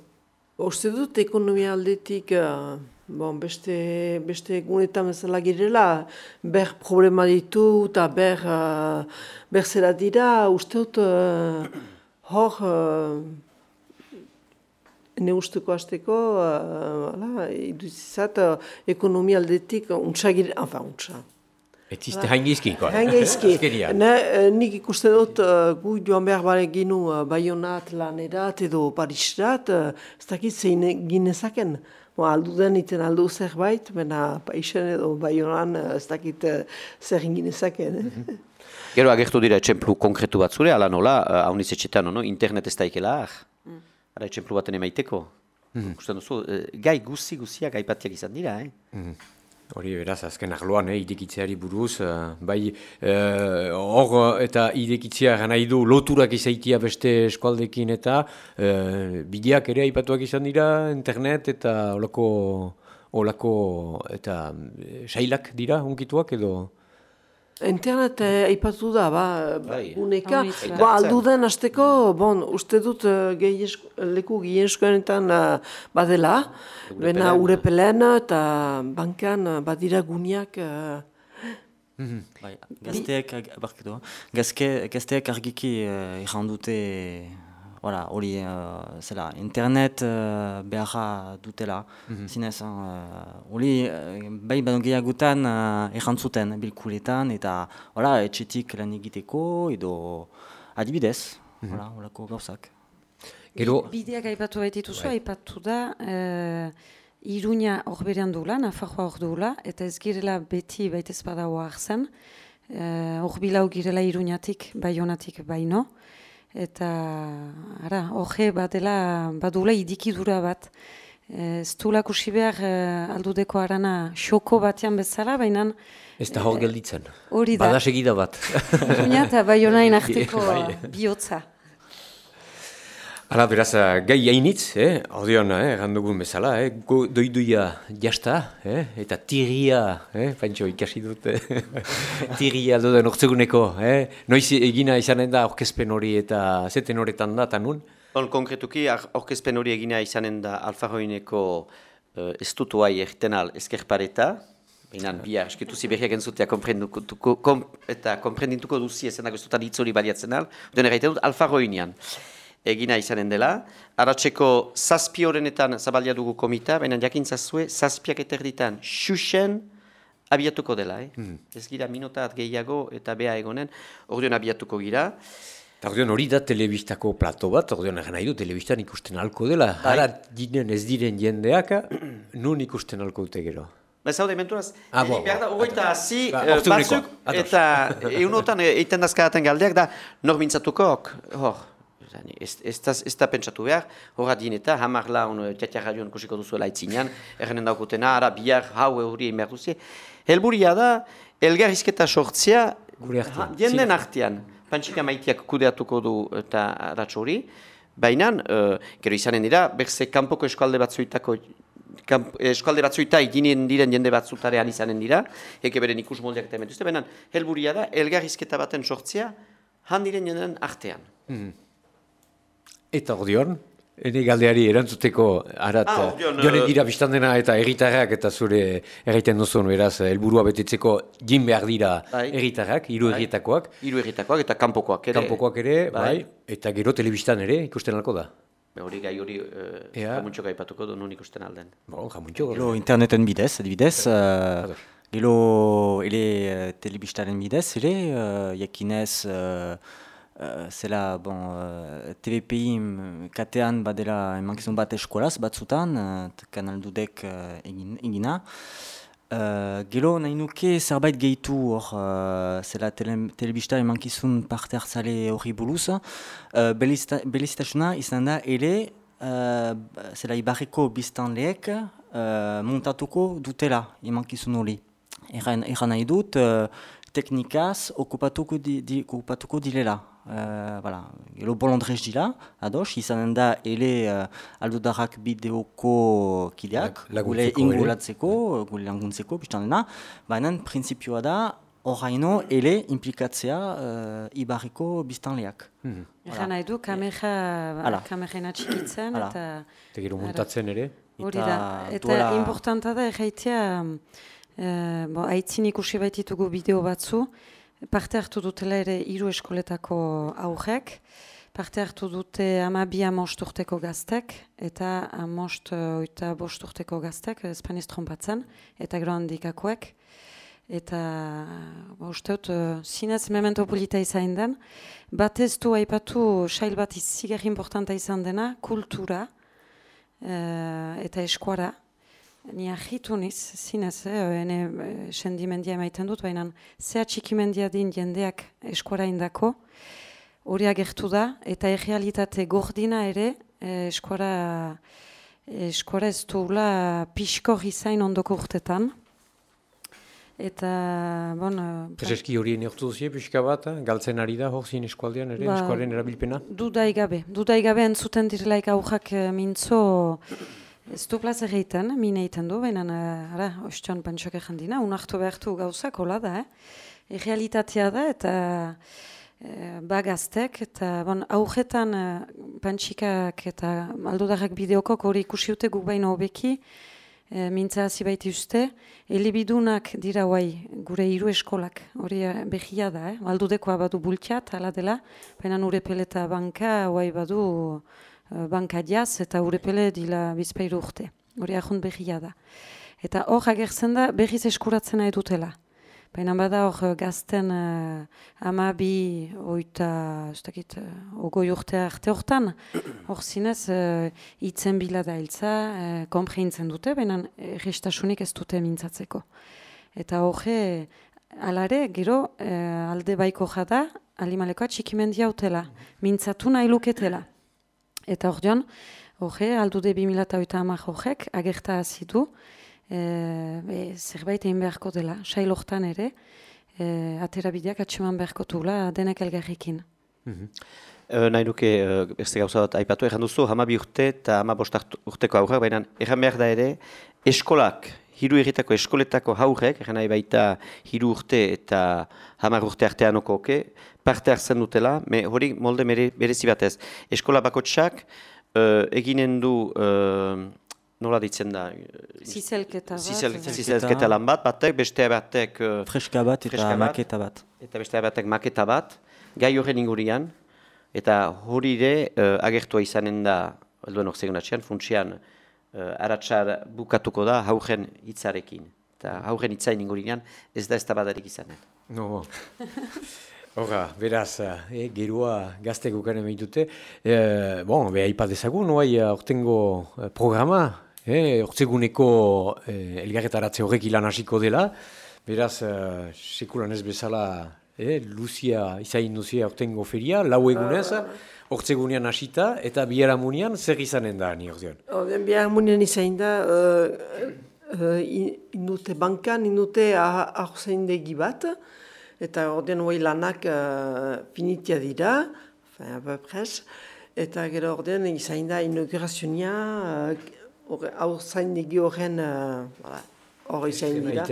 Oste dut ekonomia aldetik, uh, bon, beste, beste gunetan bezala girela, ber problema ditu eta ber, uh, ber zera dira, uste dut... Hor, uh, ne usteko hasteko, uh, iduzizat, uh, ekonomia aldetik, untsa gire, enfin, untsa. Etizte haingizki, koa. Haingizki. [LAUGHS] nik ikusten dut, uh, gu joan behar bare ginu uh, Bayonat lanerat edo Parisrat, uh, ez dakit zein ginezaken. Bo, aldu den iten aldu zerbait, bena Paisen edo Bayonan ez dakit uh, zer ginezaken. Eh? Gero agertu dira etxemplu konkretu bat zure, ala nola, hau uh, etxetan, no? internet ez daikela, mm. ara etxemplu baten emaiteko. Mm duzu, uh, gai guzi guziak aipatiak izan dira, eh? Mm Hori beraz, azken arloan, eh, idekitzeari buruz, uh, bai hor uh, eta idekitzea gana du loturak izaitia beste eskualdekin eta uh, bideak ere aipatuak izan dira, internet eta olako, olako eta sailak dira unkituak edo... Internet eh, aipatu da, ba, bai. uneka. Ba, aldu den azteko, bon, uste dut uh, leku gehieneskoenetan uh, badela, bena urepelen eta bankan badira guniak... Uh, Bai, gazteek, barketu, gazteek argiki uh, irrandute Voilà, hori, uh, zela, internet uh, beharra dutela, mm -hmm. zinez, hori, uh, bai badongeagutan uh, errantzuten bilkuletan, eta, hola, etxetik lan egiteko, edo adibidez, mm -hmm. holako gauzak. Gero... Bideak aipatu baititu zua, bai. aipatu da, uh, Iruña hor berean duela, Nafarroa hor duela, eta ez girela beti baitez badaua hartzen, hor uh, bilau girela Iruñatik, Baionatik baino, eta ara, hoge batela badula idikidura bat. Ez du lakusi behar uh, aldudeko arana xoko batean bezala, baina... Ez da hor gelditzen. Hori da. Badasegida bat. Baina eta bai honain [LAUGHS] arteko bai. bihotza. Hala, beraz, eh, gai hainitz, eh? ordeon, eh? gandugun bezala, eh? doiduia jasta, eh? eta tiria, eh? pantxo ikasi dut, eh? [LAUGHS] tiria duden ortseguneko, eh? noiz egina izanen da orkezpen hori eta zeten horretan da, eta nun? Bon, konkretuki, orkezpen hori egina izanen da alfaroineko uh, estutuai erten al eskerpareta, Bainan, bia, esketu ziberriak entzutea komprenduko, kom, eta komprendintuko duzi ezenak ez dutan hitzori baliatzen al, duen erraiten dut, alfaroinean egina izanen dela. Aratzeko zazpi horrenetan zabalia dugu komita, baina jakin zazue, zazpiak eterditan xuxen abiatuko dela. Eh? Mm. Ez gira minutat gehiago eta bea egonen, ordeon abiatuko gira. Ordeon hori da telebistako plato bat, ordeon egin nahi du telebistan ikusten alko dela. Bai. Hara dinen ez diren jendeak, [CLEARS THROAT] nun ikusten alko dute gero. Ba, zaude, menturaz, ah, bo, behar da, ogoita hazi, ba, eh, batzuk, eta [LAUGHS] eunotan egiten dazkaraten galdeak da, nor mintzatuko, hor, Ez, ez, ez da pentsatu behar, horra din eta hamar laun txatxar radioan kusiko duzuela itzinean, errenen daukutena, ara bihar hau hori egin behar duzi. Helburia da, elgarrizketa sortzea, jenden artean, pantxika maitiak kudeatuko du eta ratxori, baina, uh, gero izanen dira, berze kanpoko eskualde batzuitako Kamp, eskualde batzuita eginen diren jende batzutarean izanen dira, eke beren ikus moldeak eta emetuzte, baina helburia da, elgarrizketa baten sortzea, handiren jenden artean. Mm. Eta ordeon, ene galdeari erantzuteko arat, ah, joan uh, dira biztan dena eta erritarrak eta zure erraiten duzun, beraz, helburua betetzeko jin behar dira bai. erritarrak, hiru bai. erritakoak. Hiru erritakoak eta kanpokoak ere. Kanpokoak ere, bai. bai. eta gero telebistan ere ikusten alko da. Hori gai hori uh, jamuntxo gai patuko du nun ikusten alden. Bon, jamuntxo. Gero interneten bidez, adibidez. Uh, gero ele uh, telebistaren bidez, ere, uh, jakinez... Uh, uh, zela, bon, uh, TVPI katean badela emankizun bat eskolaz batzutan, uh, kanaldudek uh, egin, egina. Uh, gero nahi nuke zerbait gehitu hor, uh, zela tele, telebista emankizun parte hartzale hori buruz. Uh, Belizitasuna izan da ere, uh, zela ibarriko biztan lehek uh, montatuko dutela emankizun hori. Eran, nahi dut, uh, teknikaz okupatuko, di, di, okupatuko dilela. Uh, voilà. Gero bolondrez dira, ados, izanen da ele uh, aldudarrak bideoko kideak, gule ingulatzeko, gule languntzeko, biztan dena, baina prinsipioa da, horraino ele implikatzea uh, ibarriko biztanleak. Mm -hmm. nahi du, kamera, kamerena txikitzen, eta... Eta gero muntatzen ere? Hori da, eta importanta da, erraitea, uh, bo, aitzin ikusi baititugu bideo batzu, parte hartu dutela ere hiru eskoletako aurrek, parte hartu dute ama bi amost urteko gaztek, eta amost oita bost urteko gaztek, espaniz trompatzen, eta gero handikakoek. Eta, ba, uste dut, zinez memento polita izan den, bat ez du haipatu sail bat izigarri importanta izan dena, kultura eta eskuara, Ni ahitu niz, zinez, eh, ene eh, sendimendia emaiten dut, baina zea txikimendia din jendeak eskuara indako, hori agertu da, eta errealitate gordina ere eh, eskuara, eskuara ez duela pixko gizain ondoko urtetan. Eta, bon... Ez eski hori neortu duzie, pixka bat, galtzen ari da, hor zin eskualdean ere, ba, eskuaren erabilpena? Dudaigabe, dudaigabe entzuten direlaik aujak mintzo... Ez du plaza egiten, mine egiten du, baina, uh, ara, ostion pantxoak egin dina, unartu behartu gauzak, hola da, eh? E, realitatea da, eta e, bagaztek, eta bon, augetan uh, pantxikak eta aldudarrak bideokok hori ikusiute guk baino hobeki, e, mintza hasi baiti uste, elibidunak dira guai gure hiru eskolak, hori behia da, eh? aldudekoa badu bultiat, ala dela, baina nure peleta banka guai badu Eh, bankadiaz eta urepele dila bizpeiru urte. Hori ahont behia da. Eta hor agertzen da berriz eskuratzen nahi dutela. Baina bada hor eh, gazten uh, ama bi oita, ez dakit, uh, ogoi urte arte hortan, [CLEARS THROAT] hor zinez uh, itzen bila da hiltza, uh, dute, baina registasunik ez dute mintzatzeko. Eta hori, alare, gero, alde baiko jada, alimalekoa txikimendia utela, mintzatu nahi luketela. Eta hor joan, horre, aldude 2008 amak horrek, agerta azitu, e, zerbait egin beharko dela, sail hortan ere, e, atera bideak atseman beharko tula denek elgarrikin. Mm -hmm. e, nahi duke, e, beste gauza bat, aipatu erran duzu, hama bi urte eta hama bost urteko aurrak, baina erran behar da ere, eskolak, hiru erritako eskoletako haurek, erran nahi baita hiru urte eta hamar urte artean okoke, parte hartzen dutela, me hori molde berezi batez. Eskola bakotsak uh, eginen du, uh, nola ditzen da? Zizelketa bat. Zizelketa lan bat, batek, beste batek... Uh, freska bat eta freska maketa bat. Eta beste batek maketa bat, gai horren ingurian, eta hori ere uh, agertua izanen da, elduen hor segundatxean, funtsian, uh, aratsar bukatuko da haugen hitzarekin. Eta haugen hitzain ingurian ez da ez da badarik izanen. No, Hora, beraz, eh, gerua gazte gukaren behitute. Eh, bon, beha ipadezagun, noai, ortengo eh, programa, eh, ortseguneko eh, elgarretaratze horrek ilan hasiko dela. Beraz, eh, sekulan ez bezala, eh, Luzia, izain duzia ortengo feria, lau egunez, ortsegunean hasita, eta biharamunian zer izanen da, ni ordean? Orden, biharamunian izain da, uh, uh, indute bankan, indute ahorzeindegi bat, eta orden hori lanak uh, finitia dira, fin, pres, eta gero orden izain da inaugurazionia, uh, aur zain digi horren, uh, hori zain dira.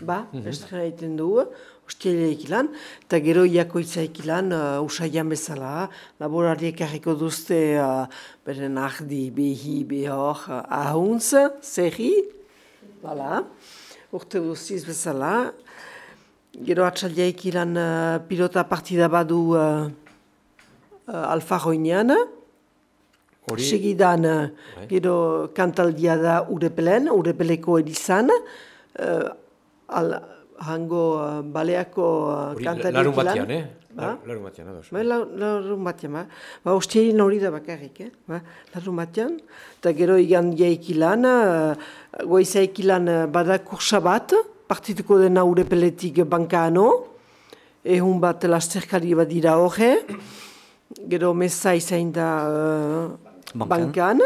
Ba, mm -hmm. estrena egiten du, ustiele ekilan, eta gero iako itzaikilan uh, usaian bezala, laborariek harriko duzte uh, beren ahdi, behi, behor, uh, ahuntz, zerri, Voilà. Urte guztiz bezala, Gero atxaldiaik ilan uh, pilota partida badu uh, uh, alfaroinean. Segidan, uh, gero kantaldia da urepelen, urepeleko edizan. Uh, al, hango uh, baleako uh, kantari Larun batean, eh? Ba? Larun batean, ados. Ba, larun batean, ba. Ba, ostien hori da bakarrik, eh? Ba, larun batean. Eta gero igan jaikilan, uh, goizaikilan uh, bada kursa bat, partituko dena urepeletik bankano, ehun bat lasterkari bat dira horre, gero meza izain da uh, bankan,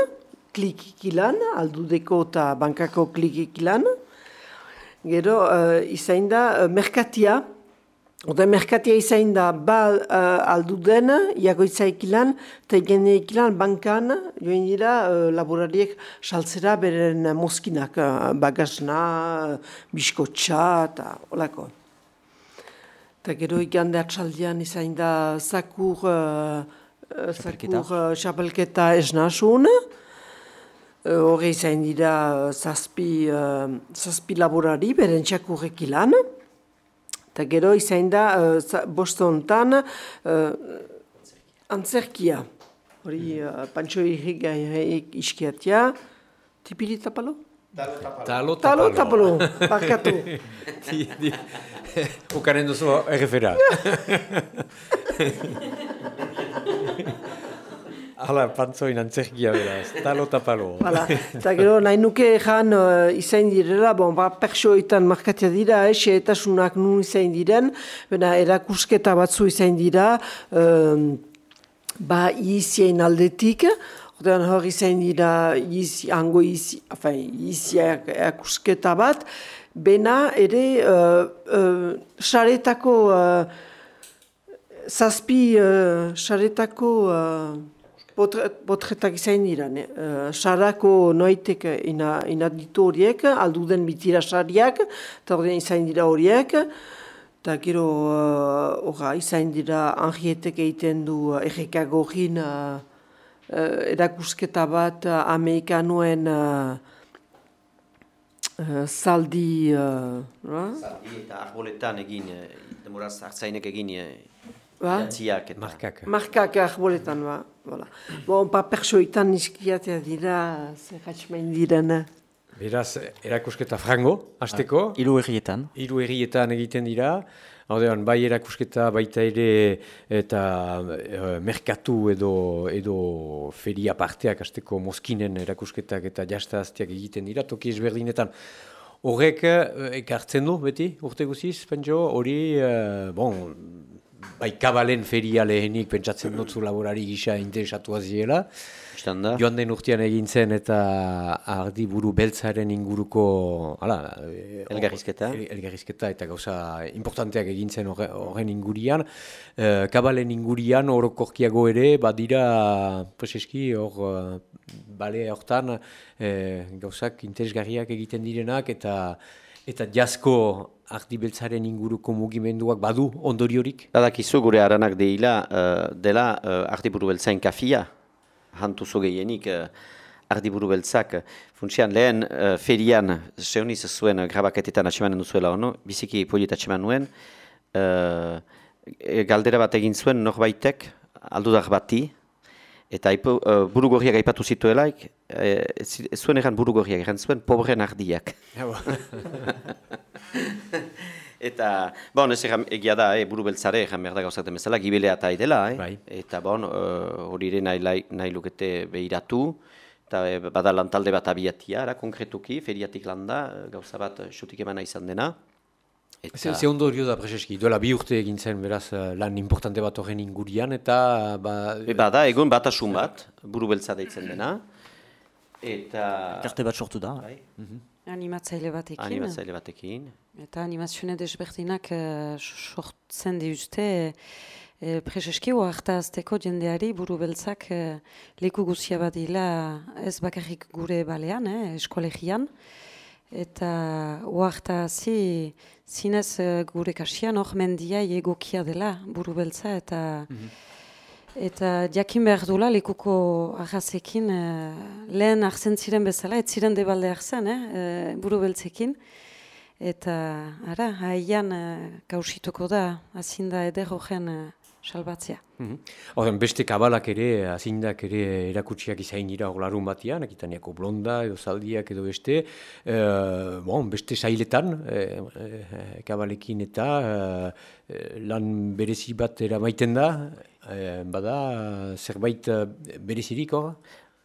klikikilan, aldudeko eta bankako klikikilan, gero uh, izain da uh, merkatia, Oda merkatia izain da ba uh, aldu den, iagoitzaik ilan, eta geneik ilan bankan, joan dira uh, laborariek saltzera beren moskinak, uh, bagazna, biskotxa, eta olako. Eta gero igande atxaldian izain da zakur, uh, zakur uh, xapelketa esnasun, Horre izain dira zazpi, uh, zazpi laborari, beren txakurrek ilan. Eta gero izain da, uh, bosto hontan, uh, antzerkia. Hori, uh, pantxo irrik iskiatia. Tipiri tapalo? Talo tapalo. Talo tapalo, [LAUGHS] barkatu. Ukaren duzu errefera. [LAUGHS] Hala, pantzoin antzerkia beraz, talo eta palo. Hala, eta gero nahi nuke egan uh, izain direla, bon, ba, persoetan markatia dira, eh, xeetasunak nun izain diren, bena erakusketa batzu izain dira, um, ba, izien aldetik, Ordean hor izain dira izi, hango izi, afen, izi erakusketa bat, bena ere uh, uh, saretako, uh, zazpi uh, saretako potretak izan dira. Uh, sarako noitek ina, ina horiek, alduden bitira sariak, eta izan dira horiek. Eta gero uh, izan dira anrietek egiten du errekago gin uh, erakusketa bat uh, Amerikanuen uh, uh, zaldi... Uh, zaldi eta arboletan egin, demoraz hartzainek egin ba? eta... Markak. Markak arboletan, ba. Voilà. Bon, pa persoitan niskiatea dira, zer hatxmain direna. Beraz, erakusketa frango, azteko. Ah, iru errietan. Iru errietan egiten dira. Haudean, bai erakusketa baita ere eta e, merkatu edo, edo feria parteak azteko moskinen erakusketak eta jasta azteak egiten dira. Toki ezberdinetan horrek eh, ekartzen du, beti, urte guziz, pentso, hori, e, bon, bai kabalen feria lehenik pentsatzen dutzu laborari gisa interesatu aziela. Joan den urtean egin zen eta ardi buru beltzaren inguruko ala, eh, elgarrizketa. elgarrizketa eta gauza importanteak egin zen horren ingurian. E, kabalen ingurian orokorkiago ere, badira preseski hor eh, bale hortan e, gauzak interesgarriak egiten direnak eta eta jasko ardibeltzaren inguruko mugimenduak badu ondoriorik? Dadakizu gure aranak deila, uh, dela uh, ardiburu beltzain kafia, hantuzo gehienik uh, ardiburu beltzak. Funtsian lehen uh, ferian, seoniz zuen grabaketetan atxemanen duzuela ono, biziki polieta atxeman nuen, uh, galdera bat egin zuen norbaitek, aldudak bati, eta ipo, uh, burugorriak aipatu zituelaik, uh, zuen egan burugorriak, egan zuen pobren ardiak. [LAUGHS] eta, bon, ez egia da, eh, buru beltzare, egan behar da gauzaten bezala, gibelea eta idela, eh? bai. eta bon, hori uh, nahi, nahi lukete behiratu, eta e, bada lantalde bat abiatia, ara, konkretuki, feriatik landa, gauza bat xutik emana izan dena. Eta... Ze ondorio da, Prezeski, duela bi urte egin zen, beraz, lan importante bat horren ingurian, eta... Ba... E, bada, egun bat asun bat, buru beltza deitzen dena, eta... Karte bat sortu da. Bai. Mm Animatzaile batekin. Animatzaile batekin. Eta animazione desberdinak uh, sortzen diuzte, uh, Prezeski, oarta azteko jendeari buru beltzak uh, leku guzia badila ez bakarrik gure balean, eh, eskolegian, eta oarta zi zinez uh, gure kasian hor mendia egokia dela buru beltza eta mhm. eta jakin behar dula lekuko arrazekin uh, lehen arzen ziren bezala, ez ziren debalde arzen eh, uh, buru beltzekin eta ara, haian uh, gausituko da, azinda eder horren salbatzea. Horren, beste kabalak ere, azindak ere erakutsiak izain dira hor larun batian, ekitaniako blonda edo zaldiak edo beste, e, bon, beste sailetan e, e, kabalekin eta e, lan berezi bat eramaiten da, e, bada zerbait berezirik hor?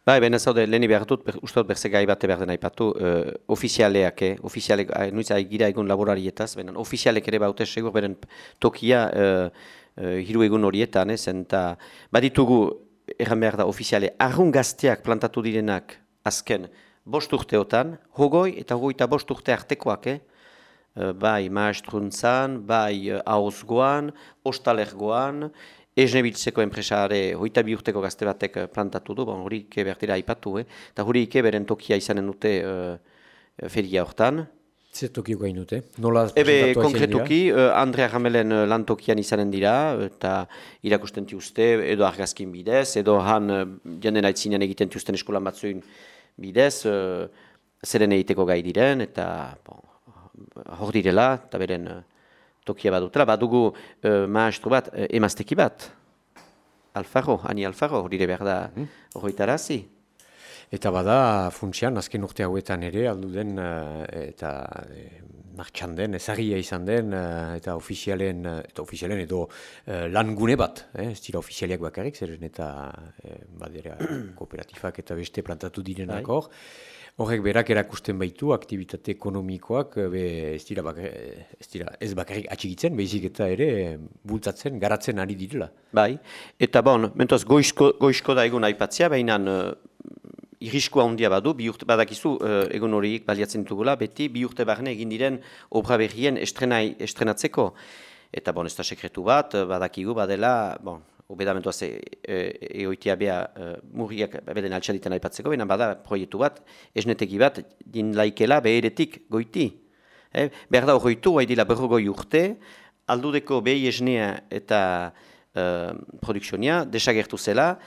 Bai, baina zaude, leheni behar dut, ber, uste dut berze gai bat behar dena ipatu, uh, ofizialeak, eh? ofizialek, nuiz gira egun laborarietaz, baina ofizialek ere baute segur beren tokia, uh, hiru egun horietan, ez, eta baditugu, erran behar da, ofiziale, arrun gazteak plantatu direnak azken bost urteotan, hogoi eta hogoi eta bost urte artekoak, eh? Uh, bai maestruntzan, bai hauzgoan, ostalergoan, Esnebiltzeko enpresare hoita bi urteko gazte batek plantatu du, bon, hori ike bertira aipatu, eh? eta hori ike beren tokia izanen dute uh, feria hortan. Zer tokio gain dute? Nola Ebe, konkretuki, uh, Andrea Ramelen uh, lan tokian izanen dira, eta irakusten tiuzte, edo argazkin bidez, edo han uh, jenden aitzinean egiten tiuzten eskolan batzuin bidez, uh, zeren egiteko gai diren, eta bon, hor direla, eta beren uh, tokia badutela, badugu uh, maestro bat, uh, emazteki bat, Alfaro, Ani Alfaro, hori behar da, mm -hmm. Eta bada, funtsian, azken urte hauetan ere, aldu den, uh, eta e, martxan den, ezagia izan den, uh, eta ofizialen, eta ofizialen edo uh, lan gune bat, eh? ez dira ofizialiak bakarrik, zeren eta eh, badera [CLEARS THROAT] kooperatifak eta beste plantatu direnak bai. hor. Horrek berak erakusten baitu, aktivitate ekonomikoak be, ez, dira ez dira ez bakarrik atxigitzen, behizik eta ere bultzatzen, garatzen ari direla. Bai, eta bon, mentoaz goizko, goizko da egun aipatzea, baina iriskua handia badu, bi urte badakizu uh, egon horiek baliatzen dugula, beti bi urte barne egin diren obra berrien estrenai, estrenatzeko. Eta bon, ez da sekretu bat, eh, badakigu badela, bon, obedamentua ze eh, egoitia beha uh, murriak beden altxaditen aipatzeko, baina bada proiektu bat, esnetegi bat, din laikela beheretik goiti. Eh? Behar da horretu, haidila berrogoi urte, aldudeko behi esnea eta uh, produksionia desagertu zela,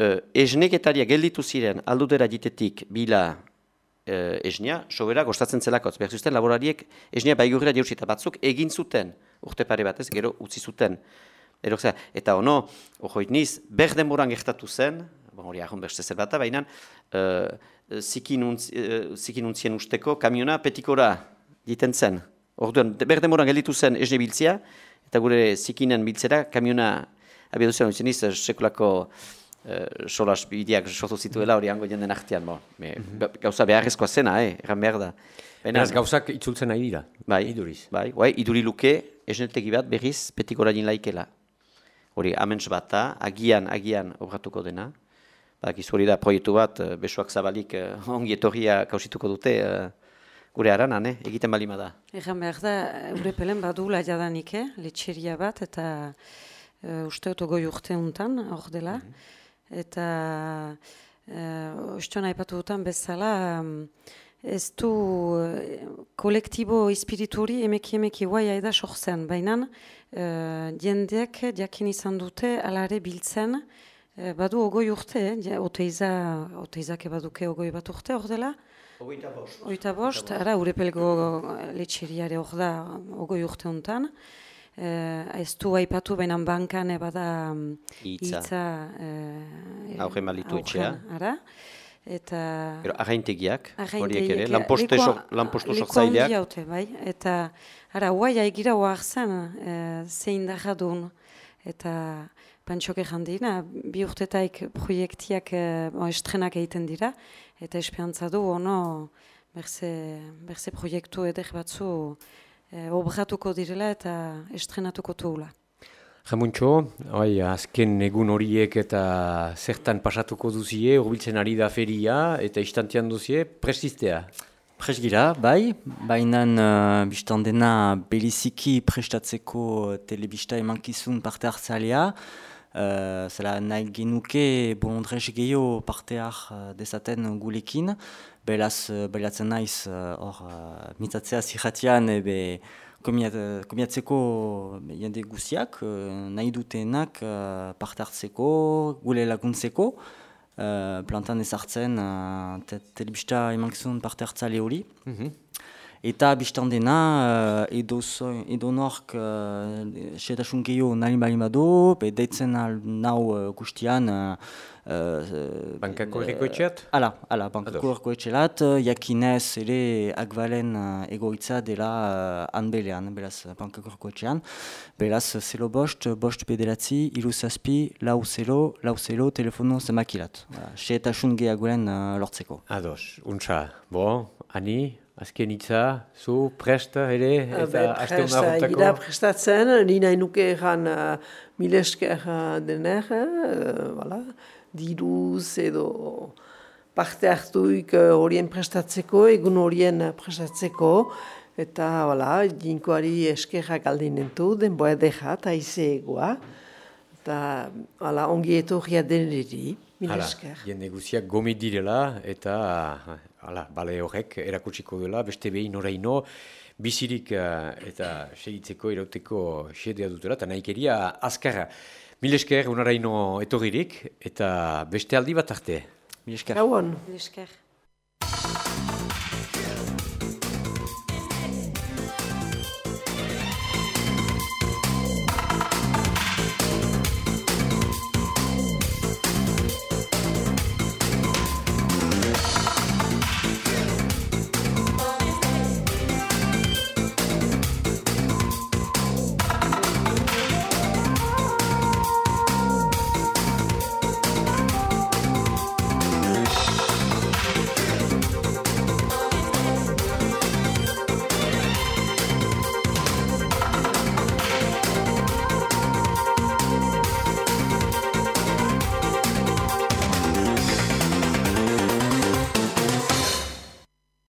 uh, esneketaria gelditu ziren aldudera ditetik bila uh, esnea, sobera gostatzen zelakotz. Behar zuzten laborariek esnea baigurra jauzita batzuk egin zuten, urte pare batez, gero utzi zuten. Erokzea, eta ono, ohoit niz, berden moran gertatu zen, bon, hori ahon beste zer bat, baina uh, zikinuntzien uh, usteko kamiona petikora diten zen. Orduan, berden moran gelditu zen esne biltzia, eta gure zikinen biltzera kamiona abia duzen, niz, sekulako uh, solas bideak sortu zituela hori hango jenden artean. Bo. Me, mhm. Gauza beharrezkoa zena, eh? erran behar da. Beraz gauzak itzultzen nahi dira, bai, iduriz. Bai, bai, iduri luke, esnetegi bat berriz petiko radin laikela. Hori aments bat da, agian, agian obratuko dena. Badak hori da proiektu bat, eh, besoak zabalik uh, ongi etorria kausituko dute uh, gure aranan, eh? egiten balima da. Egan behar da, gure pelen badula jadanik, eh? letxeria bat, eta uh, uste otogoi urte untan, hor dela. Mhm eta uh, ostion aipatu dutan bezala ez du uh, kolektibo espiritu emeki emeki guai aida sortzen, baina uh, jendeak diakin izan dute alare biltzen uh, badu ogoi urte, eh, oteiza, oteizak baduke ogoi bat urte hor dela, Oita bost. Oita bost, ara, urepelgo letxeriare hor da ogoi urte honetan. Uh, ez du haipatu behinan bankan bada um, hitza uh, augen balitu etxea. Ara. Eta... Pero againtegiak, horiek ere, lanpostu sortzaileak. bai. Eta, ara, guai haigira hoar zen, uh, zein da jadun. Eta, pantxoke jandina, bi urtetaik proiektiak uh, estrenak egiten dira. Eta esperantza du, ono, berze, berze proiektu edek batzu, e, obratuko direla eta estrenatuko tuula. Jamuntxo, oi, azken egun horiek eta zertan pasatuko duzie, urbiltzen ari da feria eta istantean duzie, presistea? Presgira, bai, baina uh, biztan dena beliziki prestatzeko telebista emankizun parte hartzalea, uh, zela nahi genuke bolondrez gehiago parte har dezaten gulekin, belaz, uh, belatzen naiz, uh, hor, uh, mitatzea zirratian, ebe, komiatzeko jende guziak, uh, nahi dutenak uh, parte hartzeko, gule laguntzeko, uh, plantan ezartzen, uh, telebista emankizun parte hartzale hori. Mm -hmm. Eta biztan dena, uh, edo, so, edo nork uh, setasun gehiago nahi bali badu, deitzen nau uh, guztian, Uh, bankako erriko etxeat? Hala, hala, bankako erriko etxeat, jakinez ere agvalen uh, egoitza dela uh, anbelean, beraz, bankako erriko etxean. Beraz, zelo bost, bost bederatzi, iru zazpi, lau zelo, lau zelo, telefono zemakilat. Se eta gehiagoen uh, lortzeko. Ados, untsa, bo, ani, Azken itza, zu presta ere, eta aste hona horretako? Ira prestatzen, nina inuke egan uh, milesker uh, dener, uh, diruz edo parte hartuik uh, horien prestatzeko, egun horien prestatzeko, eta wala, jinkoari eskerrak aldinentu, denboa deja, eta ize egoa, eta wala, ongi etorria deneri, milesker. Hala, jende guziak gomit direla, eta hala, bale horrek erakutsiko dela, beste behin oraino, bizirik uh, eta segitzeko, erauteko sedea dutela, eta nahikeria azkarra. Mil esker, unaraino etorririk, eta beste aldi bat arte. Mil esker. Gauan. Mil esker.